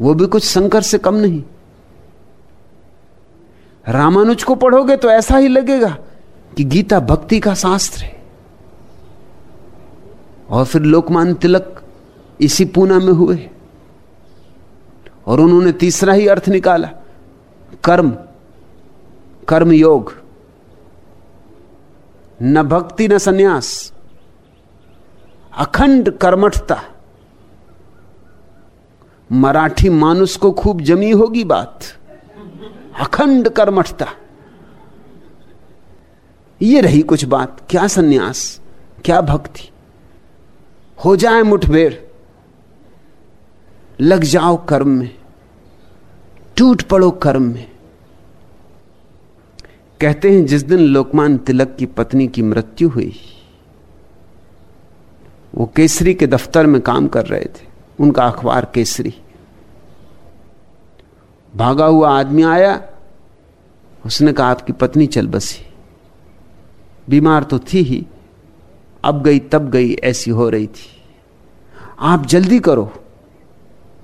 वो भी कुछ शंकर से कम नहीं। रामानुज को पढ़ोगे तो ऐसा ही लगेगा कि गीता भक्ति का शास्त्र है। और फिर लोकमान तिलक इसी पूना में हुए। और उन्होंने तीसरा ही अर्थ निकाला। कर्म कर्म योग। न भक्ति, न सन्यास। अखंड कर्मठता। मराठी मानुष को खूब जमी होगी बात। अखंड कर्मठता। ये रही कुछ बात, क्या सन्यास, क्या भक्ति। हो जाए मुठभेड़, लग जाओ कर्म में। टूट पड़ो कर्म में। कहते हैं, जिस दिन लोकमान तिलक की पत्नी की मृत्यु हुई, वो केसरी के दफ्तर में काम कर रहे थे। उनका अखबार केसरी। भागा हुआ आदमी आया, उसने कहा, आपकी पत्नी चल बसी। बीमार तो थी ही, अब गई तब गई ऐसी हो रही थी। आप जल्दी करो।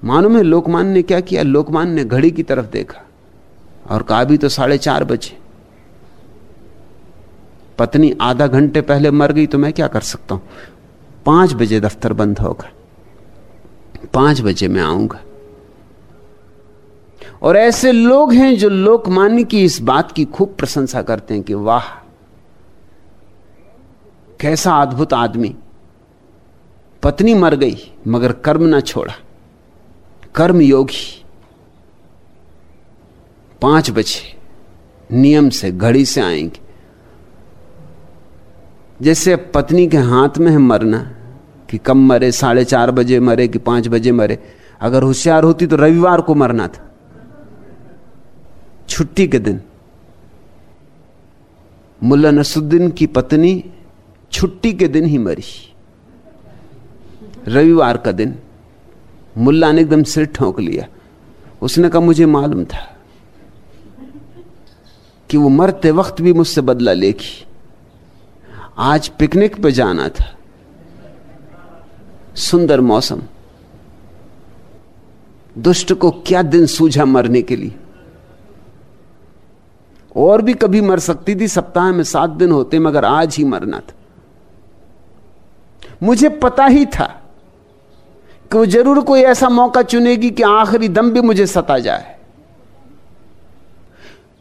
मालूम है लोकमान ने क्या किया? लोकमान ने घड़ी की तरफ़ देखा। और कहा भी तो साढ़े चार बजे। पत्नी आधा घंटे पहले मर गई तो मैं क्या कर सकता हूँ? पाँच बजे दफ्तर बंद होगा। पाँच बजे मैं आऊँगा। और ऐसे लोग हैं जो लोकमान्य की इस बात की खूब प्रशंसा करते हैं कि वाह, कैसा अद्भुत आदमी। पत्नी मर गई, मगर कर्म ना छोड़ा। कर्म योगी पाँच बजे नियम से घड़ी से आएँगे। जैसे पत्नी के हाथ में है मरना, कि कम मरे, साढ़े चार बजे मरे, कि पाँच बजे मरे। अगर होशियार होती तो रविवार को मरना था। छुट्टी के दिन। मुल्ला नसुद्दीन की पत्नी छुट्टी के दिन ही मरी। रविवार का दिन। मुल्ला ने एकदम सिर ठोंक लिया। उसने कहा, मुझे मालूम था कि वो मरते वक्त भी मुझसे बदला लेगी। आज पिकनिक पे जाना था। सुंदर मौसम। दुष्ट को क्या दिन सूझा मरने के लिए? और भी कभी मर सकती थी, सप्ताह में सात दिन होते, मगर आज ही मरना था। मुझे पता ही था कि वो ज़रूर कोई ऐसा मौका चुनेगी कि आखिरी दम भी मुझे सता जाए।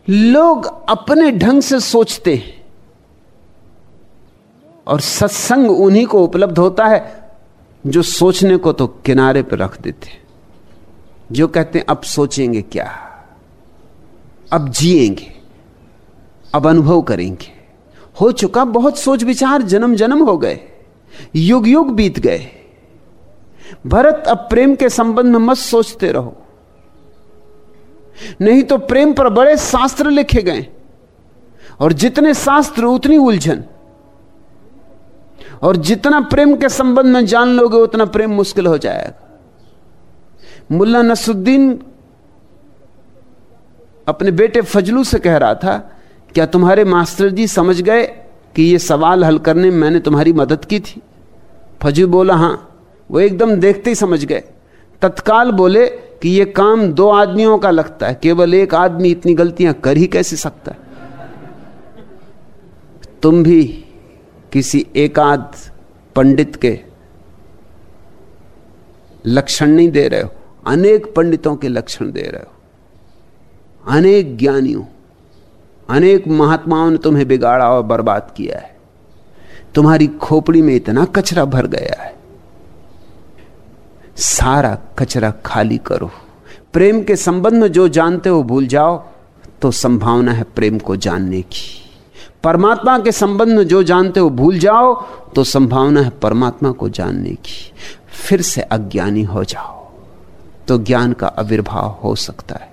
लोग अपने ढंग से सोचते हैं और सत्संग उन्हीं को उपलब्ध होता है जो सोचने को तो किनारे पर रख देते हैं, जो कहते हैं, अब सोचेंगे क्या? अब जिएँगे, अब अनुभव करेंगे। हो चुका बहुत सोच विचार जन्म जन्म हो गए युग युग बीत गए। भरत, अब प्रेम के संबंध में मत सोचते रहो। नहीं तो प्रेम पर बड़े शास्त्र लिखे गए और जितने शास्त्र, उतनी उलझन। और जितना प्रेम के संबंध में जान लोगे, उतना प्रेम मुश्किल हो जाएगा। मुल्ला नसुद्दीन अपने बेटे फजलू से कह रहा था, क्या तुम्हारे मास्टर जी समझ गए कि यह सवाल हल करने में मैंने तुम्हारी मदद की थी? फजू बोला, हाँ। वो एकदम देखते ही समझ गए। तत्काल बोले कि यह काम दो आदमियों का लगता है, केवल एक आदमी इतनी गलतियाँ कर ही कैसे सकता है? तुम भी किसी एकाध पंडित के लक्षण नहीं दे रहे हो। अनेक पंडितों के लक्षण दे रहे हो। अनेक ज्ञानियों, अनेक महात्माओं ने तुम्हें बिगाड़ा और बर्बाद किया है। तुम्हारी खोपड़ी में इतना कचरा भर गया है। सारा कचरा खाली करो। प्रेम के संबंध में जो जानते हो भूल जाओ तो संभावना है प्रेम को जानने की। परमात्मा के संबंध में जो जानते हो भूल जाओ तो संभावना है परमात्मा को जानने की। फिर से अज्ञानी हो जाओ तो ज्ञान का आविर्भाव हो सकता है।